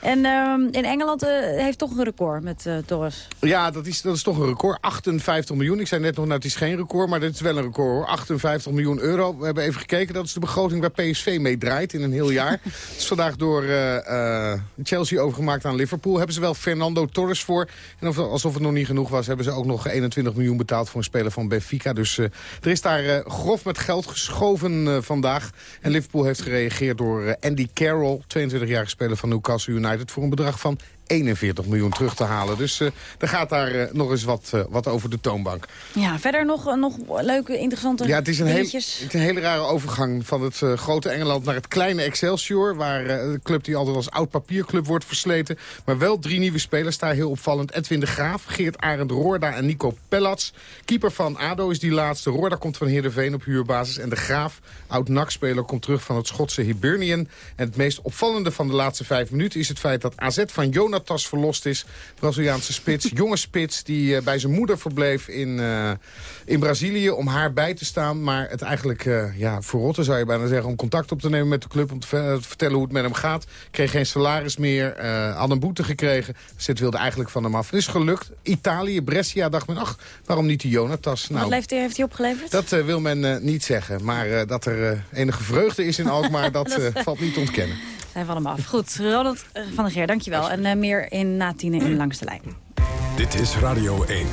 En ehm, in Engeland eh, heeft toch een record met eh Torres. Ja, dat is, dat is toch een record. 58 miljoen. Ik zei net nog, nou, het is geen record, maar dit is wel een record hoor. 58 miljoen euro. We hebben even gekeken. Dat is de begroting waar PSV mee draait in een heel jaar. Het is vandaag door eh, Chelsea overgemaakt aan Liverpool. Hebben ze wel Fernando Torres voor. En of- alsof het nog niet genoeg was, hebben ze ook nog 21 miljoen betaald voor een speler van Benfica. Dus er is daar grof met geld geschoven vandaag. En Liverpool heeft gereageerd door Andy Carroll, 22-jarige speler van Newcastle United, voor een bedrag van 41 miljoen terug te halen. Dus eh, er gaat daar eh, nog eens wat, eh, wat over de toonbank. Ja, verder nog, nog leuke, interessante Ja, het is een, heel, dingetjes. het is een hele rare overgang van het grote Engeland naar het kleine Excelsior. Waar de club die altijd als oud papierclub wordt versleten. Maar wel drie nieuwe spelers daar heel opvallend. Edwin de Graaf, Geert Arend Roorda en Nico Pellats. Keeper van ADO is die laatste. Roorda komt van Heerenveen op huurbasis. En de Graaf, oud NAC-speler, komt terug van het Schotse Hibernian. En het meest opvallende van de laatste vijf minuten is het feit dat AZ van Jonatas verlost is. Braziliaanse spits, jonge spits, die eh, bij zijn moeder verbleef in, eh, in Brazilië om haar bij te staan. Maar het eigenlijk eh ja, verrotten zou je bijna zeggen om contact op te nemen met de club. Om te, ver- te vertellen hoe het met hem gaat. Kreeg geen salaris meer, eh, had een boete gekregen. Zit wilde eigenlijk van hem af. Het is gelukt. Italië, Brescia dacht men, ach, waarom niet die Jonatas? Wat Nou, heeft hij, heeft hij opgeleverd? dat wil men eh, niet zeggen. Maar eh, dat er enige vreugde is in Alkmaar, dat Dat, eh, valt niet te ontkennen. Valt hem af. Goed, Ronald eh, van der Geer, dankjewel. En eh, meer in na tienen in Langs de Lijn. Dit is Radio 1.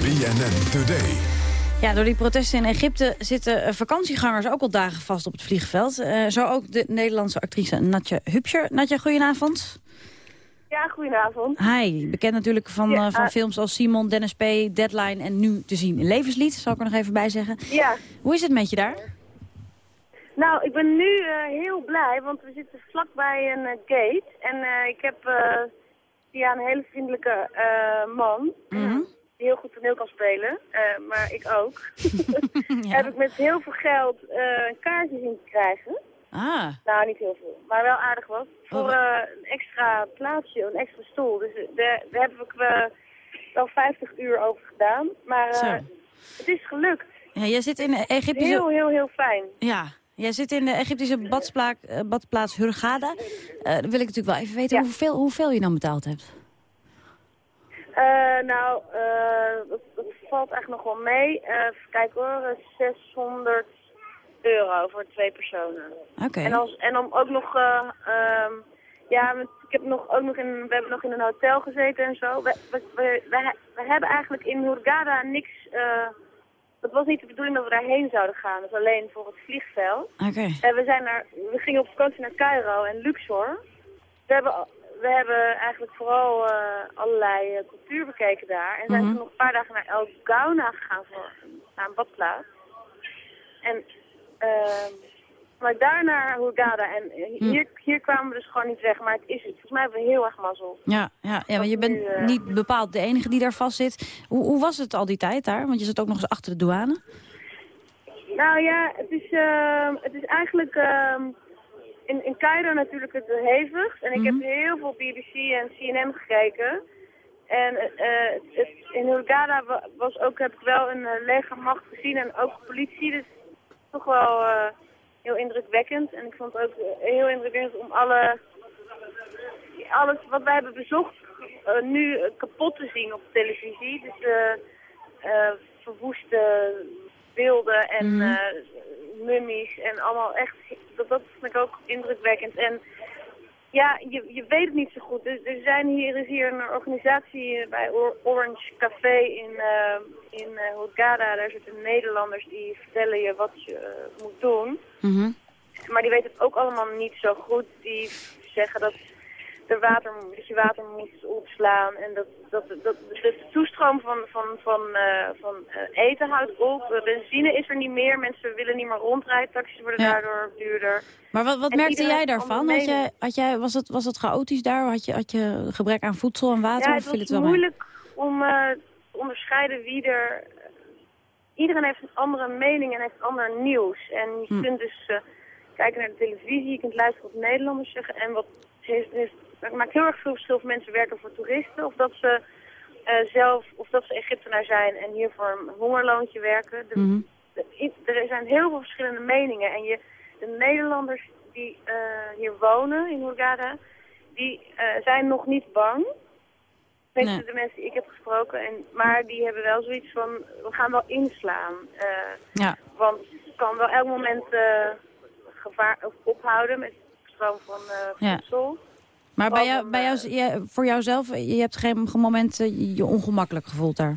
BNN Today. Ja, door die protesten in Egypte zitten eh, vakantiegangers ook al dagen vast op het vliegveld. Eh, zo ook de Nederlandse actrice Natje Hupscher. Natje, goedenavond. Ja, goedenavond. Hi, bekend natuurlijk van, Ja, van films als Simon, Dennis P., Deadline en nu te zien in Levenslied. Zal ik er nog even bij zeggen. Ja. Hoe is het met je daar? Nou, ik ben nu eh, heel blij, want we zitten vlakbij een eh, gate. En eh, ik heb via een hele vriendelijke man, Mhm. die heel goed toneel kan spelen, maar ik ook, heb ik met heel veel geld een kaartje zien krijgen. Ah. Nou, niet heel veel, maar wel aardig wat. Voor eh, een extra plaatsje, een extra stoel. Dus daar daar heb ik wel 50 uur over gedaan. Maar het is gelukt. Ja, jij zit in de Egyptische... Heel, heel, heel fijn. Ja, jij zit in de Egyptische eh, badplaats Hurghada. Eh, dan wil ik natuurlijk wel even weten hoeveel, hoeveel je dan betaald hebt. Eh, nou, dat, dat valt eigenlijk nog wel mee. Even kijken hoor, eh, 600 euro voor twee personen. Oké. En, als, en dan ook nog, eh, ehm, ja, ik heb nog, ook nog in, we hebben nog in een hotel gezeten en zo. We, we, we, we, we hebben eigenlijk in Hurghada niks, het was niet de bedoeling dat we daarheen zouden gaan. Dus alleen voor het vliegveld. Oké. En we, zijn naar, we gingen op vakantie naar Cairo en Luxor. We hebben, we hebben eigenlijk vooral eh, allerlei eh, cultuur bekeken daar. En zijn toen nog een paar dagen naar El Gauna gegaan voor naar een badplaats. En ehm maar daar naar Hurghada. En eh, Hm. hier, hier kwamen we dus gewoon niet weg. Maar het is, volgens mij hebben we heel erg mazzel. Ja, ja, ja maar je bent nu, eh, niet bepaald de enige die daar vast zit. Hoe, hoe was het al die tijd daar? Want je zit ook nog eens achter de douane. Nou ja, het is, ehm, het is eigenlijk ehm, in, in Cairo natuurlijk het hevigst. En ik Mhm. heb heel veel BBC en CNN gekeken. En eh, het, in Hurghada wa- was ook, heb ik wel een eh, legermacht gezien en ook politie. Dus toch wel heel indrukwekkend. En ik vond het ook heel indrukwekkend om alle, alles wat wij hebben bezocht eh, nu kapot te zien op televisie. Dus eh, eh, verwoeste beelden en eh, mummies en allemaal echt, dat, dat vind ik ook indrukwekkend. En ja, je, je weet het niet zo goed. Er, er zijn hier, er is hier een organisatie bij Or- Orange Café in, eh in eh, Hurghada. Daar zitten Nederlanders die vertellen je wat je eh, moet doen. Mhm. Maar die weten het ook allemaal niet zo goed. Die zeggen dat, er water, dat je water moet opslaan. En dat, dat, dat, dat de toestroom van, van, van, eh, van eh, eten houdt op. Eh, Benzine is er niet meer. Mensen willen niet meer rondrijden. Taxis worden Ja. daardoor duurder. Maar wat, wat En merkte jij daarvan? Had jij, had jij, was, het, was het chaotisch daar? Had je, had je gebrek aan voedsel en water? Ja, het was het wel mee? moeilijk om eh, te onderscheiden wie er... Iedereen heeft een andere mening en heeft ander nieuws. En je Hm. kunt dus eh, kijken naar de televisie, je kunt luisteren wat Nederlanders zeggen. En wat heeft, heeft, het maakt heel erg veel verschil of mensen werken voor toeristen... of dat ze eh, zelf, of dat ze Egyptenaar zijn en hier voor een hongerloontje werken. De- Mhm. de- er zijn heel veel verschillende meningen. En je, de Nederlanders die eh, hier wonen in Hurghada, die eh, zijn nog niet bang. Nee. de mensen die ik heb gesproken. En, maar die hebben wel zoiets van, we gaan wel inslaan. Ja. Want het kan wel elk moment gevaar of ophouden met stroom van eh Ja. Maar bij jou, bij jou, je- voor jouzelf, je hebt geen moment eh, je ongemakkelijk gevoeld daar?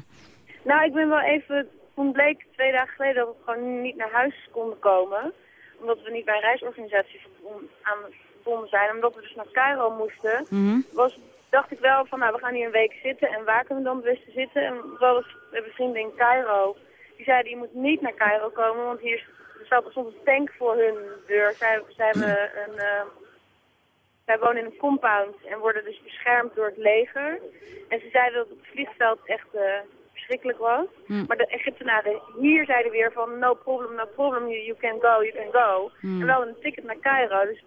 Nou, ik ben wel even... Toen bleek twee dagen geleden dat we gewoon niet naar huis konden komen. Omdat we niet bij een reisorganisatie aan verbonden zijn. Omdat we dus naar Cairo moesten. Mhm. Was, dacht ik wel van, nou, we gaan hier een week zitten. En waar kunnen we dan het beste zitten? En wel we hebben vrienden in Cairo. Die zeiden, je moet niet naar Cairo komen. Want hier er staat er soms een tank voor hun deur. Zij, zij, hebben een, eh, zij wonen in een compound en worden dus beschermd door het leger. En ze zeiden dat het vliegveld echt eh, verschrikkelijk was. Hm. Maar de Egyptenaren hier zeiden weer van no problem, no problem, you, you can go, you can go. Hm. En wel een ticket naar Cairo. Dus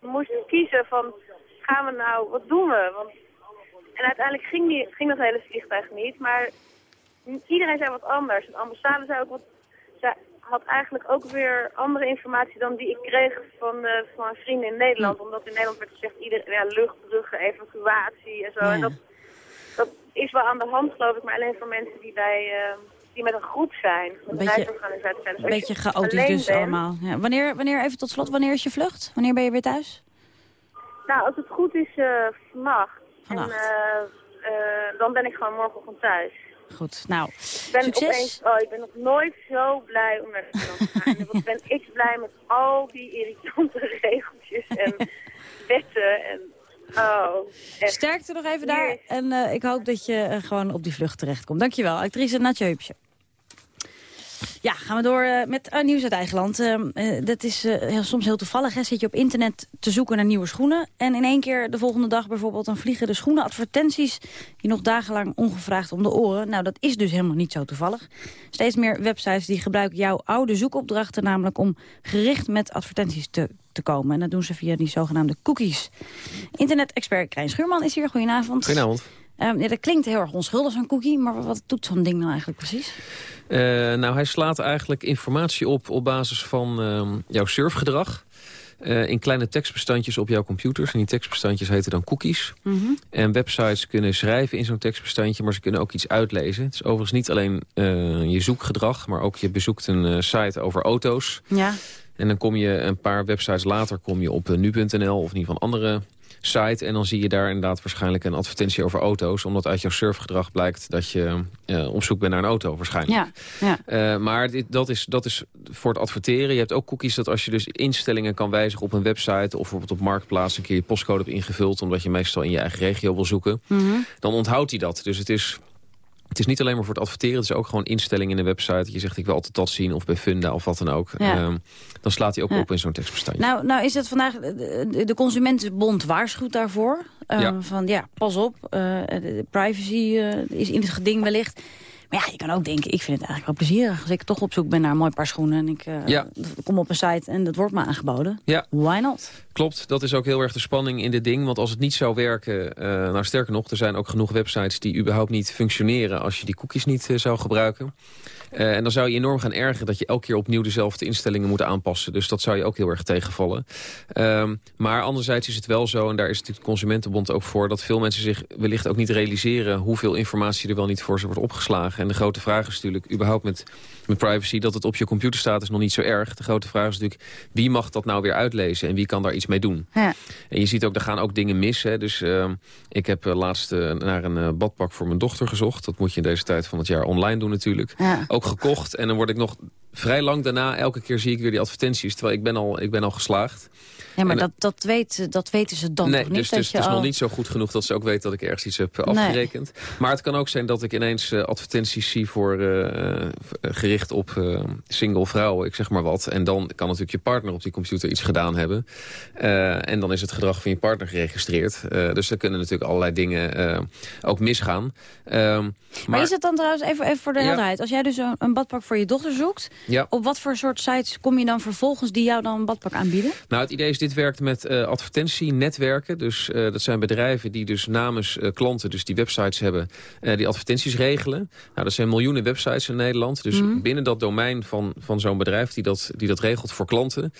we moesten kiezen van gaan we nou, wat doen we? Want, en uiteindelijk ging, die, ging dat hele vliegtuig niet, maar iedereen zei wat anders. De ambassade zei ook wat, had eigenlijk ook weer andere informatie dan die ik kreeg van, eh, van vrienden in Nederland. Hm. Omdat in Nederland werd gezegd, ieder, ja, luchtbruggen, evacuatie en zo. Ja. En dat, dat is wel aan de hand geloof ik, maar alleen voor mensen die bij... eh, die met een groep zijn, een Beetje- zijn. Dus Een beetje je chaotisch dus bent- allemaal. Ja. Wanneer, wanneer, even tot slot, wanneer is je vlucht? Wanneer ben je weer thuis? Nou, als het goed is, eh vannacht. Vannacht. En dan ben ik gewoon morgenochtend thuis. Goed, nou, Ik ben succes. opeens, oh, ik ben nog nooit zo blij om naar Nederland te gaan. Wat ben ik blij met al die irritante regeltjes en wetten en oh. echt. Sterkte nog even daar. En eh, ik hoop dat je eh, gewoon op die vlucht terechtkomt. Dankjewel, actrice Natje Heupsje. Ja, gaan we door eh, met uh, nieuws uit eigen land. Uh, dat is heel, soms heel toevallig. Hè. Zit je op internet te zoeken naar nieuwe schoenen... en in één keer de volgende dag bijvoorbeeld een vliegende schoenen advertenties... die nog dagenlang ongevraagd om de oren. Nou, dat is dus helemaal niet zo toevallig. Steeds meer websites die gebruiken jouw oude zoekopdrachten... namelijk om gericht met advertenties te, te komen. En dat doen ze via die zogenaamde cookies. Internet-expert Krijn Schuurman is hier. Goedenavond. Goedenavond. Um, ja, dat klinkt heel erg onschuldig, zo'n cookie. Maar wat doet zo'n ding nou eigenlijk precies? Uh, nou, hij slaat eigenlijk informatie op op basis van uh, jouw surfgedrag. Uh, in kleine tekstbestandjes op jouw computers. En die tekstbestandjes heten dan cookies. Mhm. Mm -hmm. En websites kunnen schrijven in zo'n tekstbestandje... maar ze kunnen ook iets uitlezen. Het is overigens niet alleen uh, je zoekgedrag... maar ook je bezoekt een uh, site over auto's. Ja. En dan kom je een paar websites later kom je op nu.nl... of in ieder geval andere site. En dan zie je daar inderdaad waarschijnlijk een advertentie over auto's. Omdat uit jouw surfgedrag blijkt dat je uh, op zoek bent naar een auto waarschijnlijk. Ja, ja. Uh, maar dit, dat, is, dat is voor het adverteren. Je hebt ook cookies dat als je dus instellingen kan wijzigen op een website... of bijvoorbeeld op Marktplaats een keer je postcode hebt ingevuld... omdat je meestal in je eigen regio wil zoeken... Mm -hmm. dan onthoudt hij dat. Dus het is... Het is niet alleen maar voor het adverteren, het is ook gewoon instelling in een website. Dat je zegt, ik wil altijd dat zien, of bij Funda of wat dan ook. Ja. Um, dan slaat hij ook ja. op in zo'n tekstbestandje. Nou, nou is het vandaag, de, de Consumentenbond waarschuwt daarvoor. Ja. Van ja, pas op, uh, de privacy uh, is in het geding wellicht. Maar ja, je kan ook denken, ik vind het eigenlijk wel plezierig. Als ik toch op zoek ben naar een mooi paar schoenen... en ik uh, Ja. kom op een site en dat wordt me aangeboden. Ja. Why not? Klopt, dat is ook heel erg de spanning in dit ding. Want als het niet zou werken, uh, nou sterker nog... er zijn ook genoeg websites die überhaupt niet functioneren... als je die cookies niet uh, zou gebruiken. Uh, en dan zou je enorm gaan ergeren dat je elke keer opnieuw dezelfde instellingen moet aanpassen. Dus dat zou je ook heel erg tegenvallen. Um, maar anderzijds is het wel zo, en daar is natuurlijk de Consumentenbond ook voor... dat veel mensen zich wellicht ook niet realiseren hoeveel informatie er wel niet voor ze wordt opgeslagen. En de grote vraag is natuurlijk, überhaupt met, met privacy... dat het op je computer staat is nog niet zo erg. De grote vraag is natuurlijk, wie mag dat nou weer uitlezen en wie kan daar iets mee doen? Ja. En je ziet ook, er gaan ook dingen mis. Hè? Dus uh, ik heb uh, laatst uh, naar een uh, badpak voor mijn dochter gezocht. Dat moet je in deze tijd van het jaar online doen natuurlijk. Ja. Ook gekocht. En dan word ik nog vrij lang daarna, elke keer zie ik weer die advertenties. Terwijl ik ben al, ik ben al geslaagd. Ja, maar En, dat, dat, weet, dat weten ze dan nee, toch niet? dus, dat dus je het is al... nog niet zo goed genoeg dat ze ook weten dat ik ergens iets heb Nee. afgerekend. Maar het kan ook zijn dat ik ineens uh, advertenties zie voor uh, gericht op uh, single vrouwen, ik zeg maar wat. En dan kan natuurlijk je partner op die computer iets gedaan hebben. En dan is het gedrag van je partner geregistreerd. Dus er kunnen natuurlijk allerlei dingen ook misgaan. Um, Maar, is het dan trouwens, even, even voor de Ja. helderheid... als jij dus een, een badpak voor je dochter zoekt... Ja. op wat voor soort sites kom je dan vervolgens die jou dan een badpak aanbieden? Nou, het idee is, dit werkt met uh, advertentienetwerken. Dus uh, dat zijn bedrijven die dus namens uh, klanten, dus die websites hebben, die advertenties regelen. Nou, dat zijn miljoenen websites in Nederland. Dus Mhm. binnen dat domein van, van zo'n bedrijf die dat, die dat regelt voor klanten,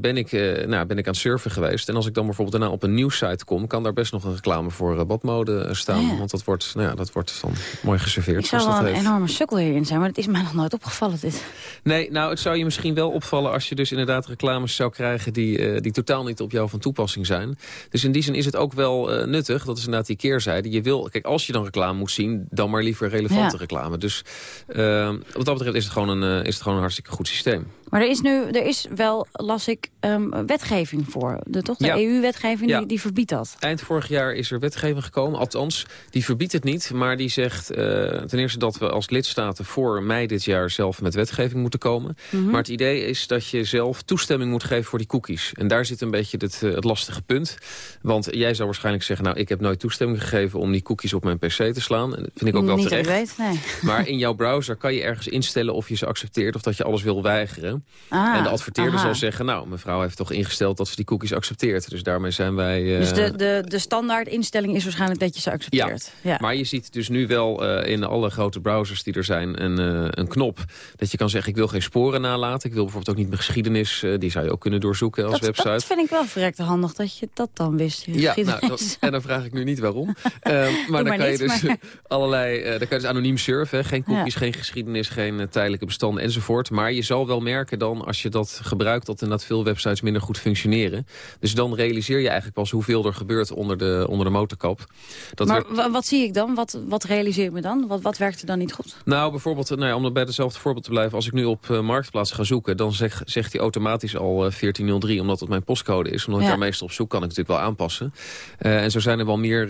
ben, ik, nou, ben ik aan het surfen geweest. En als ik dan bijvoorbeeld daarna op een nieuwssite kom, kan daar best nog een reclame voor badmode staan. Ja. Want dat wordt, nou ja, dat wordt dan mooi geserveerd. Ik zou wel een enorme sukkel hierin zijn, maar het is mij nog nooit opgevallen dit. Nee, nou, het zou je misschien wel opvallen als je dus inderdaad reclames zou krijgen die, uh, die totaal niet op jou van toepassing zijn. Dus in die zin is het ook wel uh, nuttig. Dat is inderdaad die keerzijde. Je wil, kijk, als je dan reclame moet zien, dan maar liever relevante Ja. reclame. Dus uh, wat dat betreft is het, gewoon een, uh, is het gewoon een hartstikke goed systeem. Maar er is nu, er is wel, las ik, um, wetgeving voor. De, toch? De Ja. EU-wetgeving Ja. die, die verbiedt dat. Eind vorig jaar is er wetgeving gekomen. Althans, die verbiedt het niet. Maar die zegt uh, ten eerste dat we als lidstaten voor mei dit jaar zelf met wetgeving moeten komen. Mhm. Maar het idee is dat je zelf toestemming moet geven voor die cookies. En daar zit een beetje het, uh, het lastige punt. Want jij zou waarschijnlijk zeggen, nou ik heb nooit toestemming gegeven om die cookies op mijn pc te slaan. En dat vind ik ook wel Niet terecht. weet, nee. Maar in jouw browser kan je ergens instellen of je ze accepteert of dat je alles wil weigeren. Ah, en de adverteerder aha. zal zeggen, nou mevrouw heeft toch ingesteld dat ze die cookies accepteert. Dus daarmee zijn wij... Uh, Dus de, de, de standaard instelling is waarschijnlijk dat je ze accepteert. Ja. maar je ziet dus nu wel uh, in alle grote browsers die er zijn een, uh, een knop. Dat je kan zeggen, ik wil geen sporen nalaten. Ik wil bijvoorbeeld ook niet mijn geschiedenis. Die zou je ook kunnen doorzoeken als dat, website. dat vind ik wel verrekte handig dat je dat dan wist. Ja, nou, dat, en dan vraag ik nu niet waarom. Uh, maar dan maar kan je dus maar- allerlei, dan kan je dus anoniem surfen. Hè? Geen cookies, Ja. geen geschiedenis, geen tijdelijke bestanden enzovoort. Maar je zal wel merken dan, als je dat gebruikt, dat inderdaad veel websites minder goed functioneren. Dus dan realiseer je eigenlijk pas hoeveel er gebeurt onder de, onder de motorkap. Dat maar werd- wat zie ik dan? Wat, wat realiseer ik me dan? Wat, wat werkt er dan niet goed? Nou, bijvoorbeeld, nou ja, om bij hetzelfde voorbeeld te blijven. Als ik nu op uh, Marktplaats ga zoeken, dan zeg, zegt hij automatisch al uh, 1403, omdat het mijn postcode is. Omdat Ja. ik daar meestal op zoek, kan ik natuurlijk wel aanpassen. Uh, en zo zijn er wel meer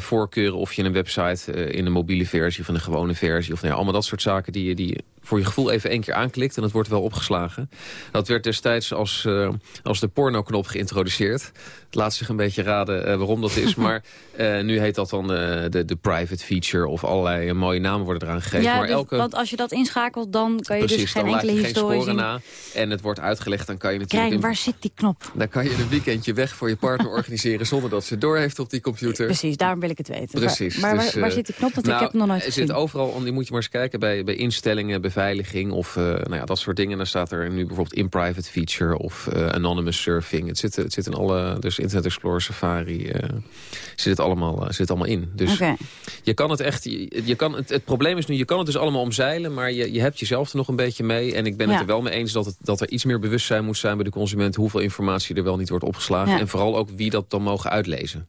voorkeuren of je een website in een mobiele versie of in een gewone versie. Of nou ja, allemaal dat soort zaken die je die voor je gevoel even één keer aanklikt... en het wordt wel opgeslagen. Dat werd destijds als, uh, als de pornoknop geïntroduceerd. Laat zich een beetje raden uh, waarom dat is. maar uh, nu heet dat dan de, de private feature... of allerlei mooie namen worden eraan gegeven. Ja, maar dus, elke... want als je dat inschakelt, dan kan je Precies, dus geen enkele je geen historie sporen zien. na. En het wordt uitgelegd, dan kan je natuurlijk... Krijn, in- waar zit die knop? Dan kan je een weekendje weg voor je partner organiseren... zonder dat ze door heeft op die computer. Precies, daarom wil ik het weten. Precies. Maar, maar dus, waar, waar eh, zit die knop? Want nou, ik heb hem nog nooit er gezien. zit overal, die moet je maar eens kijken bij, bij instellingen, beveiliging of eh, nou ja, dat soort dingen. Dan staat er nu bijvoorbeeld in private feature of eh, anonymous surfing. Het zit, het zit in alle, dus Internet Explorer, Safari, eh, zit het allemaal, eh, zit het allemaal in. Dus je kan het echt, je, je kan het, het probleem is nu, je kan het dus allemaal omzeilen, maar je, je hebt jezelf er nog een beetje mee. En ik ben Ja. het er wel mee eens dat, het, dat er iets meer bewustzijn moet zijn bij de consument hoeveel informatie er wel niet wordt opgeslagen. Ja. En vooral ook wie dat dan mogen uitlezen.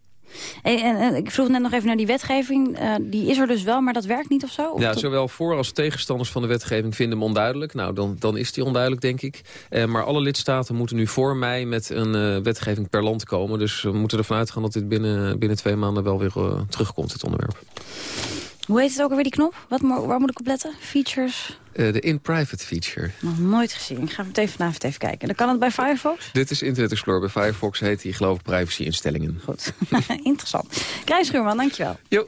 Hey, en, en ik vroeg net nog even naar die wetgeving. Eh, die is er dus wel, maar dat werkt niet of zo? Of Ja, dat- zowel voor- als tegenstanders van de wetgeving vinden hem onduidelijk. Nou, dan, dan is die onduidelijk, denk ik. Eh, maar alle lidstaten moeten nu voor mei met een eh, wetgeving per land komen. Dus we moeten ervan uitgaan dat dit binnen, binnen twee maanden wel weer terugkomt, dit onderwerp. Hoe heet het ook alweer, die knop? Wat, waar moet ik op letten? Features? Eh, de in-private feature. Nog nooit gezien. Ik ga het even vanavond even kijken. Dan kan het bij Firefox? Dit is Internet Explorer. Bij Firefox heet die, geloof ik, privacy-instellingen. Goed. Interessant. Krijn Schuurman, dankjewel. Jo.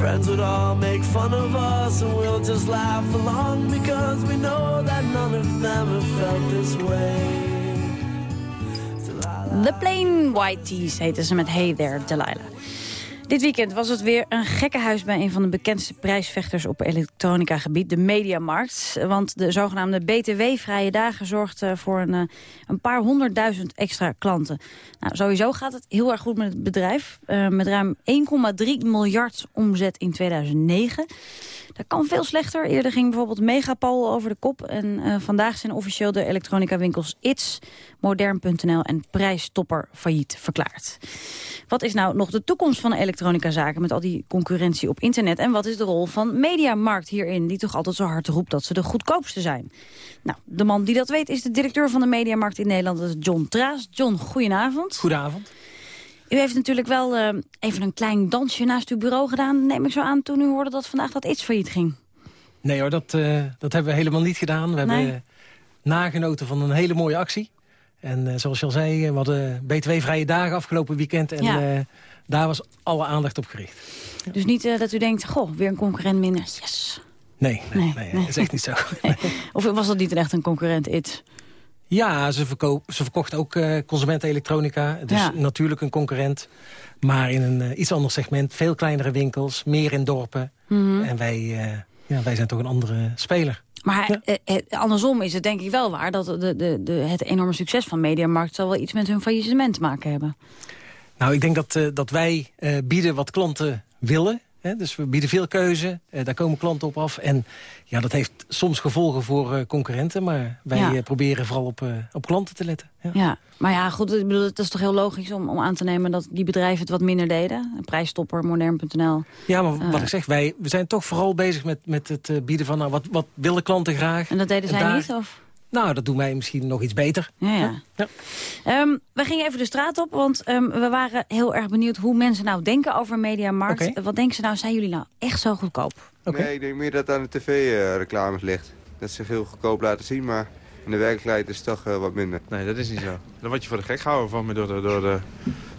Friends would all make fun of us, and we'll just laugh along because we know that none of them have felt this way. The Plain White Tees heten ze met Hey There, Delilah. Dit weekend was het weer een gekkenhuis bij een van de bekendste prijsvechters op elektronica-gebied, de Mediamarkt. Want de zogenaamde BTW-vrije dagen zorgden voor een, eh, een paar honderdduizend extra klanten. Nou, sowieso gaat het heel erg goed met het bedrijf. eh, met ruim 1,3 miljard omzet in 2009. Dat kan veel slechter. Eerder ging bijvoorbeeld Megapol over de kop. En eh, vandaag zijn officieel de elektronica-winkelsIts, Modern.nl en Prijstopper failliet verklaard. Wat is nou nog de toekomst van de elektronica-zaken met al die concurrentie op internet? En wat is de rol van Mediamarkt hierin, die toch altijd zo hard roept dat ze de goedkoopste zijn? Nou, de man die dat weet is de directeur van de Mediamarkt in Nederland, dat is John Traas. John, goedenavond. Goedenavond. U heeft natuurlijk wel eh, even een klein dansje naast uw bureau gedaan, neem ik zo aan, toen u hoorde dat vandaag dat iets failliet ging. Nee hoor, dat, eh, dat hebben we helemaal niet gedaan. We hebben eh, nagenoten van een hele mooie actie. En zoals je al zei, we hadden BTW-vrije dagen afgelopen weekend. En Ja. daar was alle aandacht op gericht. Dus niet dat u denkt, goh, weer een concurrent minder, yes. Nee, nee, nee, dat is echt niet zo. Of was dat niet echt een concurrent, It? Ja, ze, verkoop, ze verkocht ook uh, consumentenelektronica. Dus Ja. natuurlijk een concurrent. Maar in een eh, iets ander segment. Veel kleinere winkels, meer in dorpen. Mhm. En wij, eh, ja, wij zijn toch een andere speler. Maar eh, eh, andersom is het denk ik wel waar... dat de, de, de, het enorme succes van Mediamarkt... zal wel iets met hun faillissement te maken hebben. Nou, ik denk dat, eh, dat wij eh, bieden wat klanten willen. Dus we bieden veel keuze, eh, daar komen klanten op af. En ja, dat heeft soms gevolgen voor eh, concurrenten. Maar wij Ja. eh, proberen vooral op, op klanten te letten. Ja. Ja, maar ja, goed, ik bedoel, het is toch heel logisch om, om aan te nemen... dat die bedrijven het wat minder deden. Prijsstopper, modern.nl. Ja, maar wat ik zeg, wij we zijn toch vooral bezig met, met het bieden van... Nou, wat, wat willen klanten graag? En dat deden zij daar- niet? Of? Nou, dat doen wij misschien nog iets beter. Ja, ja. Ja. Ehm, we gingen even de straat op, want ehm, we waren heel erg benieuwd... hoe mensen nou denken over Mediamarkt. Wat denken ze nou, zijn jullie nou echt zo goedkoop? Nee, ik denk meer dat het aan de tv-reclames ligt. Dat ze veel goedkoop laten zien, maar in de werkelijkheid is het toch eh, wat minder. Nee, dat is niet zo. Dan word je voor de gek gehouden van me door de, door, de,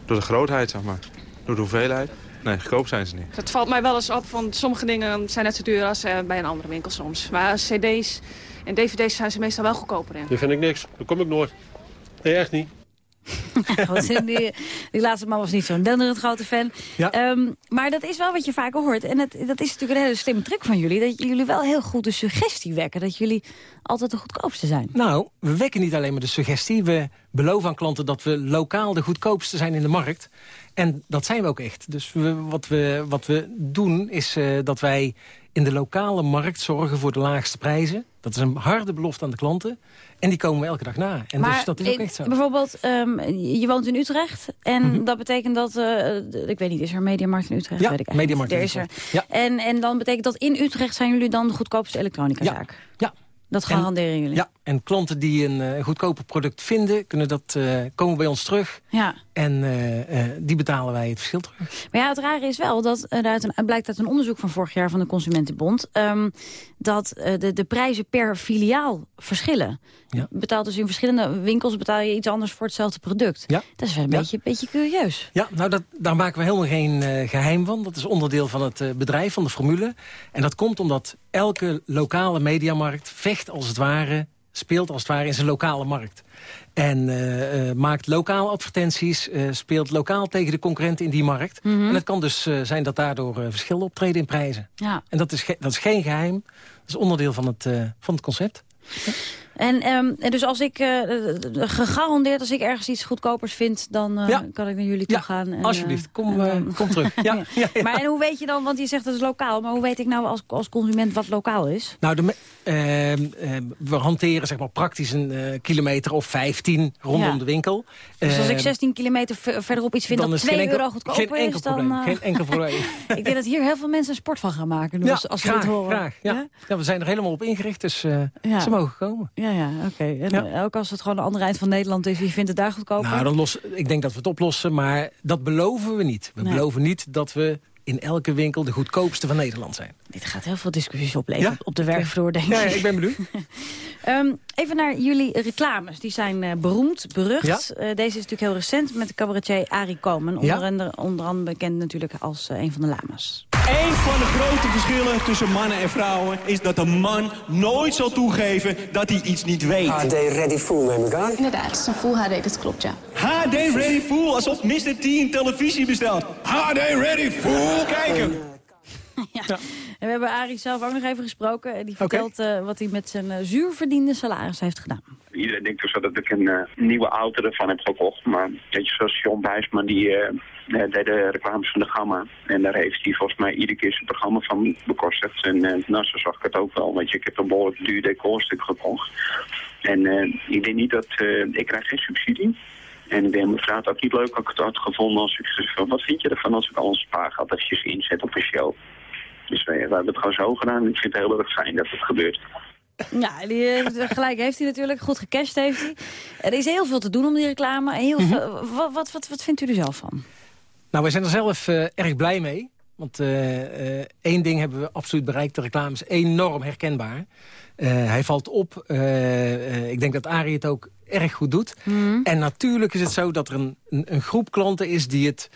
door de grootheid, zeg maar. Door de hoeveelheid. Nee, goedkoop zijn ze niet. Het valt mij wel eens op, want sommige dingen zijn net zo duur als eh, bij een andere winkel soms. Maar cd's en dvd's zijn ze meestal wel goedkoper in. Die vind ik niks. Dat kom ik nooit. Nee, echt niet. Die laatste man was niet zo'n denderend grote fan. Ehm, maar dat is wel wat je vaker hoort. En het, dat is natuurlijk een hele slimme truc van jullie. Dat jullie wel heel goed de suggestie wekken. Dat jullie altijd de goedkoopste zijn. Nou, we wekken niet alleen maar de suggestie. We beloven aan klanten dat we lokaal de goedkoopste zijn in de markt. En dat zijn we ook echt. Dus we, wat, we, wat we doen is eh, dat wij in de lokale markt zorgen voor de laagste prijzen. Dat is een harde belofte aan de klanten. En die komen we elke dag na. En maar dus dat is ook echt zo. bijvoorbeeld, ehm, je woont in Utrecht. En Mhm. dat betekent dat, eh, ik weet niet, is er een Mediamarkt in Utrecht? Ja, weet ik Mediamarkt Er is er. Utrecht. Ja. En, en dan betekent dat in Utrecht zijn jullie dan de goedkoopste elektronicazaak? Ja. Dat En- garanderen jullie? Ja, en klanten die een eh, goedkoper product vinden... kunnen dat eh, komen bij ons terug. Ja. En eh, eh, die betalen wij het verschil terug. Maar ja, het rare is wel dat uit een, blijkt uit een onderzoek van vorig jaar van de Consumentenbond... Um, dat uh, de, de prijzen per filiaal verschillen. Ja. Betaalt dus in verschillende winkels betaal je iets anders voor hetzelfde product. Ja. Dat is wel een Ja. beetje, beetje curieus. Ja, nou dat, daar maken we helemaal geen geheim van. Dat is onderdeel van het bedrijf, van de formule. En dat komt omdat elke lokale mediamarkt vecht als het ware... speelt als het ware in zijn lokale markt. En uh, maakt lokaal advertenties, speelt lokaal tegen de concurrenten in die markt. Mhm. Mm -hmm. En het kan dus zijn dat daardoor verschillen optreden in prijzen. Ja. En dat is, dat is geen geheim, dat is onderdeel van het, van het concept. Ja. En, um, en dus als ik uh, gegarandeerd, als ik ergens iets goedkopers vind, dan uh, ja. kan ik naar jullie toe ja, gaan. En, alsjeblieft, kom, en, uh, kom terug. ja, Maar en hoe weet je dan, want je zegt dat is lokaal, maar hoe weet ik nou als, als consument wat lokaal is? Nou, de, we hanteren zeg maar praktisch een kilometer of 15 rondom de winkel. Dus als ik 16 kilometer verderop iets vind dan dat 2 enkel, euro goedkoper geen enkel is, dan... Probleem, geen enkel probleem. ik denk dat hier heel veel mensen een sport van gaan maken. Dus ja, als, graag, we het horen. graag. Ja. ja. we zijn er helemaal op ingericht, dus ze mogen komen. Ja, ja, oké. Okay. En ja. ook als het gewoon de andere eind van Nederland is, je vindt het daar goedkoper? Nou, dan los, ik denk dat we het oplossen, maar dat beloven we niet. We nee. beloven niet dat we in elke winkel de goedkoopste van Nederland zijn. Dit gaat heel veel discussies opleveren ja? op de werkvloer, denk ik. Ja, ik ben benieuwd. um, even naar jullie reclames. Die zijn uh, beroemd, berucht. Ja? Uh, deze is natuurlijk heel recent met de cabaretier Arie Komen. Onder, ja? onder andere bekend natuurlijk als uh, een van de lama's. Een van de grote verschillen tussen mannen en vrouwen... is dat een man nooit zal toegeven dat hij iets niet weet. HD Ready Full neem ik aan. Inderdaad, het is een Full HD, dat klopt, ja. HD Ready Full, alsof Mr. T een televisie bestelt. HD Ready Full, kijken. Ja. ja. En we hebben Arie zelf ook nog even gesproken. Die vertelt okay. uh, wat hij met zijn uh, zuurverdiende salaris heeft gedaan. Iedereen denkt dus dat ik een uh, nieuwe auto ervan heb gekocht. Maar weet je, zoals John Bijsman, die deed de reclames van de Gamma. En daar heeft hij volgens mij iedere keer zijn programma van bekostigd. En nou, zo zag ik het ook wel. Want ik heb een behoorlijk duur decorstuk gekocht. En ik denk niet dat... ik krijg geen subsidie. En ik denk, mijn vrouw had ook niet leuk ik het had gevonden als ik van, wat vind je ervan als ik al een eventjes inzet op een show? Dus we, we hebben het gewoon zo gedaan. Ik vind het heel erg fijn dat het gebeurt. Ja, die, gelijk heeft hij natuurlijk. Goed gecashed heeft hij. Er is heel veel te doen om die reclame. Heel Mhm. veel, wat, wat, wat, wat vindt u er zelf van? Nou, wij zijn er zelf uh, erg blij mee. Want uh, uh, één ding hebben we absoluut bereikt. De reclame is enorm herkenbaar. hij valt op. ik denk dat Arie het ook erg goed doet. Mhm. En natuurlijk is het zo dat er een, een, een groep klanten is... die het,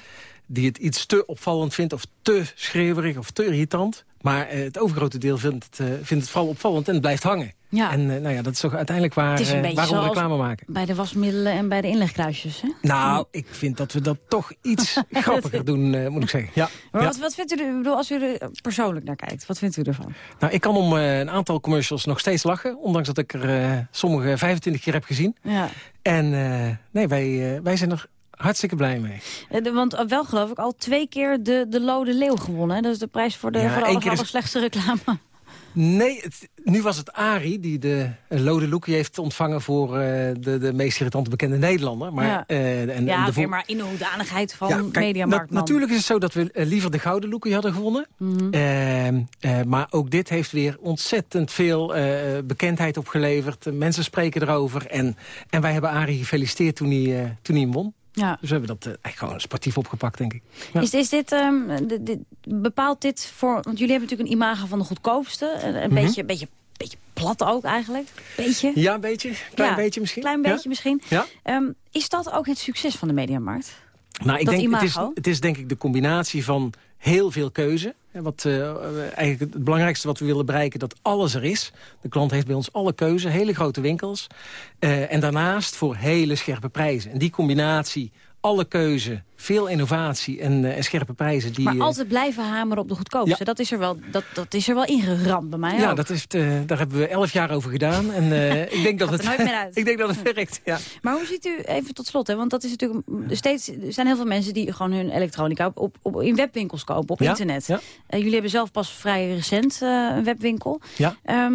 die het iets te opvallend vindt of te schreeuwerig of te irritant. Maar uh, het overgrote deel vindt het, uh, vindt het vooral opvallend en het blijft hangen. Ja. En eh, nou ja, dat is toch uiteindelijk waar, Het is een eh, beetje waarom we zoals reclame maken. bij de wasmiddelen en bij de inlegkruisjes. Hè? Nou, ik vind dat we dat toch iets grappiger doen, eh, moet ik zeggen. Ja. Maar ja. wat, wat vindt u, er- ik bedoel, als u er persoonlijk naar kijkt, wat vindt u ervan? Nou, ik kan om eh, een aantal commercials nog steeds lachen. Ondanks dat ik er eh, sommige 25 keer heb gezien. Ja. En eh, nee, wij, eh, wij zijn er hartstikke blij mee. Eh, de- Want eh, wel geloof ik al twee keer de, de Lode Leeuw gewonnen. Hè? Dat is de prijs voor de, Ja, voor de aller, is- allerslechtste reclame. Nee, het- nu was het Arie die de eh, Lode Loekie heeft ontvangen... voor de, de meest irritante bekende Nederlander. Maar, ja, en, en ja de weer maar in de hoedanigheid van Ja, kijk, na- natuurlijk is het zo dat we liever de Gouden Loekie hadden gewonnen. Mhm. Ehm, eh, maar ook dit heeft weer ontzettend veel bekendheid opgeleverd. Mensen spreken erover. En, en wij hebben Arie gefeliciteerd toen hij, toen hij won. Ja. Dus we hebben dat eh, echt gewoon sportief opgepakt, denk ik. Ja. Is, is dit, dit- dit- bepaalt dit voor... Want jullie hebben natuurlijk een imago van de goedkoopste. Een, een Mhm. beetje, beetje, beetje plat ook eigenlijk. Beetje. Ja, een beetje. Klein Ja, beetje misschien. Klein Ja? beetje misschien. Ja? Ehm, is dat ook het succes van de Mediamarkt? Nou, ik Dat denk, het is, het is denk ik de combinatie van heel veel keuze. Wat, eh, eigenlijk het belangrijkste wat we willen bereiken, dat alles er is. De klant heeft bij ons alle keuze, hele grote winkels. Eh, en daarnaast voor hele scherpe prijzen. En die combinatie, alle keuze, veel innovatie en, eh, en scherpe prijzen. Die, maar eh, altijd blijven hameren op de goedkoopste. Dat, is er wel, dat, dat is er wel ingeramd bij mij ja, ook. dat is, eh, daar hebben we elf jaar over gedaan. En ik, denk dat het, ik denk dat het werkt. Ja. Maar hoe ziet u, even tot slot, hè, want dat is natuurlijk steeds, er zijn heel veel mensen die gewoon hun elektronica op, op, op- in webwinkels kopen, op Ja, internet. ja. Jullie hebben zelf pas vrij recent een webwinkel. Ja. Ehm,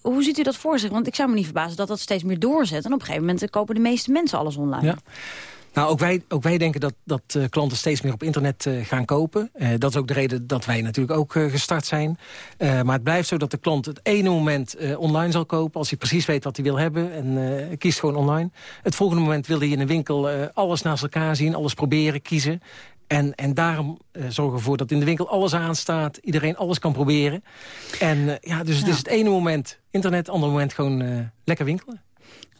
hoe ziet u dat voor zich? Want ik zou me niet verbazen dat dat steeds meer doorzet. En op een gegeven moment kopen de meeste mensen alles online. Ja. Nou, ook wij, ook wij denken dat, dat eh, klanten steeds meer op internet eh, gaan kopen. Eh, dat is ook de reden dat wij natuurlijk ook gestart zijn. Maar het blijft zo dat de klant het ene moment online zal kopen... als hij precies weet wat hij wil hebben en kiest gewoon online. Het volgende moment wil hij in een winkel alles naast elkaar zien... alles proberen, kiezen. En, en daarom zorgen we ervoor dat in de winkel alles aanstaat. Iedereen alles kan proberen. En ja, dus het is het ene moment internet, het andere moment gewoon lekker winkelen.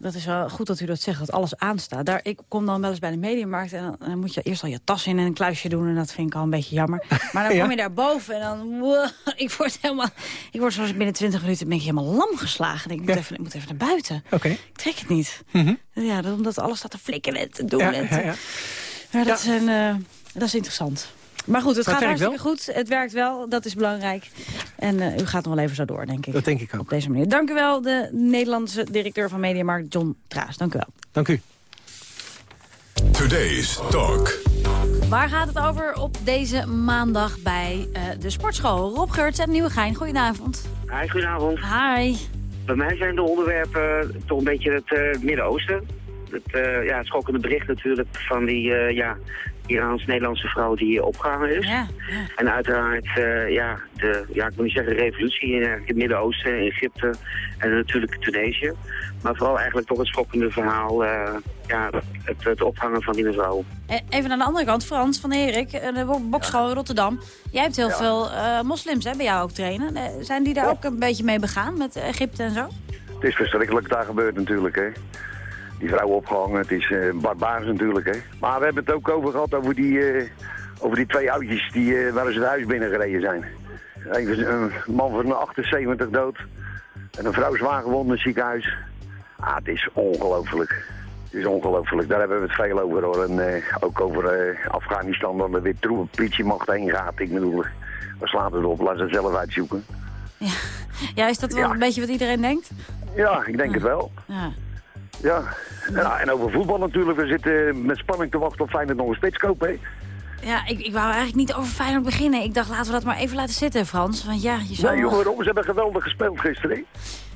Dat is wel goed dat u dat zegt, dat alles aanstaat. Daar, ik kom dan wel eens bij de mediamarkt en dan, dan moet je eerst al je tas in en een kluisje doen. En dat vind ik al een beetje jammer. Maar dan Ja. kom je daar boven en dan... wow, ik word helemaal... Ik word zoals binnen 20 minuten ben ik helemaal lam geslagen. Ik, moet even, ik moet even naar buiten. Oké. Ik trek het niet. Mhm. Ja, dat- omdat alles staat te flikkeren en te doen. Ja, en te-. Maar dat, zijn, eh, dat is interessant. Maar goed, het gaat hartstikke goed. Het werkt wel, dat is belangrijk. En eh, u gaat nog wel even zo door, denk ik. Dat denk ik ook. Op deze manier. Dank u wel, de Nederlandse directeur van Mediamarkt, John Traas. Dank u wel. Dank u. Today's Talk. Waar gaat het over op deze maandag bij eh, de sportschool? Rob Geurts en Nieuwegein, goedenavond. Hi, goedenavond. Hi. Bij mij zijn de onderwerpen toch een beetje het eh, Midden-Oosten. Het, eh, ja, het schokkende bericht natuurlijk van die eh, ja, Iraans-Nederlandse vrouw die hier opgehangen is. Ja, En uiteraard, eh, ja, de, ja, ik wil niet zeggen revolutie in eh, het Midden-Oosten, Egypte en natuurlijk Tunesië. Maar vooral eigenlijk toch het schokkende verhaal, eh, ja, het, het ophangen van die mevrouw. Even aan de andere kant, Frans van Erik, de bo- bokschool in Rotterdam. Jij hebt heel veel eh, moslims hè, bij jou ook trainen. Zijn die daar ook een beetje mee begaan met Egypte en zo? Het is verschrikkelijk wat daar gebeurt natuurlijk, hè. Die vrouw opgehangen, het is eh barbaars natuurlijk, hè. Maar we hebben het ook over gehad, over die, eh, over die twee oudjes die, eh, waar ze het huis binnengereden zijn. Even een man van 78 dood en een vrouw zwaar gewond in het ziekenhuis. Ah, het is ongelooflijk. Het is ongelooflijk, daar hebben we het veel over hoor. En ook over Afghanistan, dat er weer troepen politiemacht heen gaat. Ik bedoel, we slaan het op, laten ze het zelf uitzoeken. Ja, is dat wel een beetje wat iedereen denkt? Ja, ik denk het wel. Ja. Ja. Ja, en over voetbal natuurlijk. We zitten met spanning te wachten op Feyenoord nog een spits kopen. hè. Ja, ik, ik wou eigenlijk niet over Feyenoord beginnen. Ik dacht, laten we dat maar even laten zitten, Frans. Want ja, je zou... Nee, joh, waarom? Ze hebben geweldig gespeeld gisteren. hè.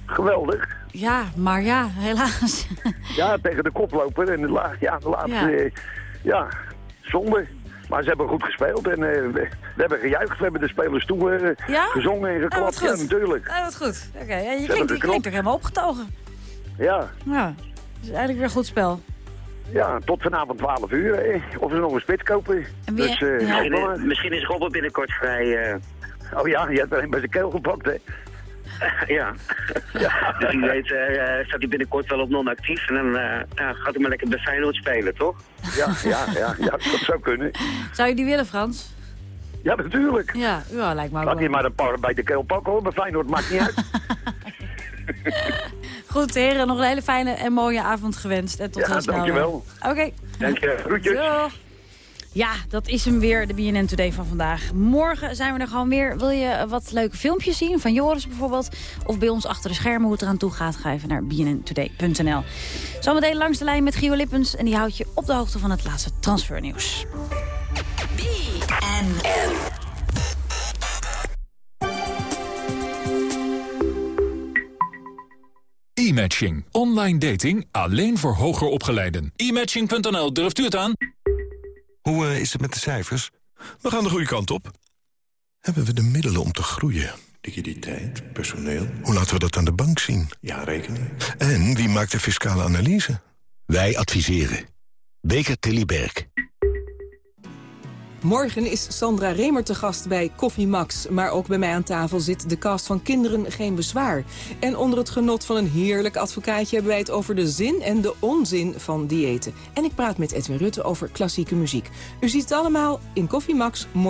Geweldig. Ja, maar ja, helaas. Ja, tegen de koploper. En de, la ja, de laatste... Ja. Ja. ja, zonde. Maar ze hebben goed gespeeld en eh, we, hebben gejuicht. We hebben de spelers toe eh, Ja? gezongen en Ah, geklapt. Ja, natuurlijk. Ah, wat goed. Oké, ja, je, klinkt, je geklopt. klinkt ook helemaal opgetogen. Ja. Ja, is eigenlijk weer een goed spel. ja, tot vanavond 12 uur. hè. Of ze nog een spits kopen. En wie- dus, eh, ja. Misschien, is- misschien is Robert binnenkort vrij. eh, Oh ja, je hebt er een bij zijn keel gepakt, hè? ja. Dus wie weet eh, staat hij binnenkort wel op non-actief. En dan eh, ja, gaat hij maar lekker bij Feyenoord spelen, toch? Ja, ja, ja, ja, dat zou kunnen. Zou je die willen, Frans? Ja, natuurlijk. Ja, ja lijkt me ook Laat hij maar een paar bij de keel pakken hoor, bij Feyenoord maakt niet uit. Goed, heren, nog een hele fijne en mooie avond gewenst. En tot Ja, heel snel. dankjewel. Oké. Dank je. Groetjes. Doeg. Ja, dat is hem weer, de BNN Today van vandaag. Morgen zijn we er gewoon weer. Wil je wat leuke filmpjes zien, van Joris bijvoorbeeld? Of bij ons achter de schermen hoe het eraan toe gaat? Ga even naar bnntoday.nl. Zometeen langs de lijn met Gio Lippens. En die houdt je op de hoogte van het laatste transfernieuws. E-matching. Online dating alleen voor hoger opgeleiden. E-matching.nl, durft u het aan? Hoe eh, is het met de cijfers? We gaan de goede kant op. Hebben we de middelen om te groeien? Liquiditeit, personeel. Hoe laten we dat aan de bank zien? Ja, rekening. En wie maakt de fiscale analyse? Wij adviseren. Beker Tilly Berg. Morgen is Sandra Remer te gast bij Koffie Max. Maar ook bij mij aan tafel zit de cast van Kinderen Geen Bezwaar. En onder het genot van een heerlijk advocaatje... hebben wij het over de zin en de onzin van diëten. En ik praat met Edwin Rutte over klassieke muziek. U ziet het allemaal in Koffie Max morgen.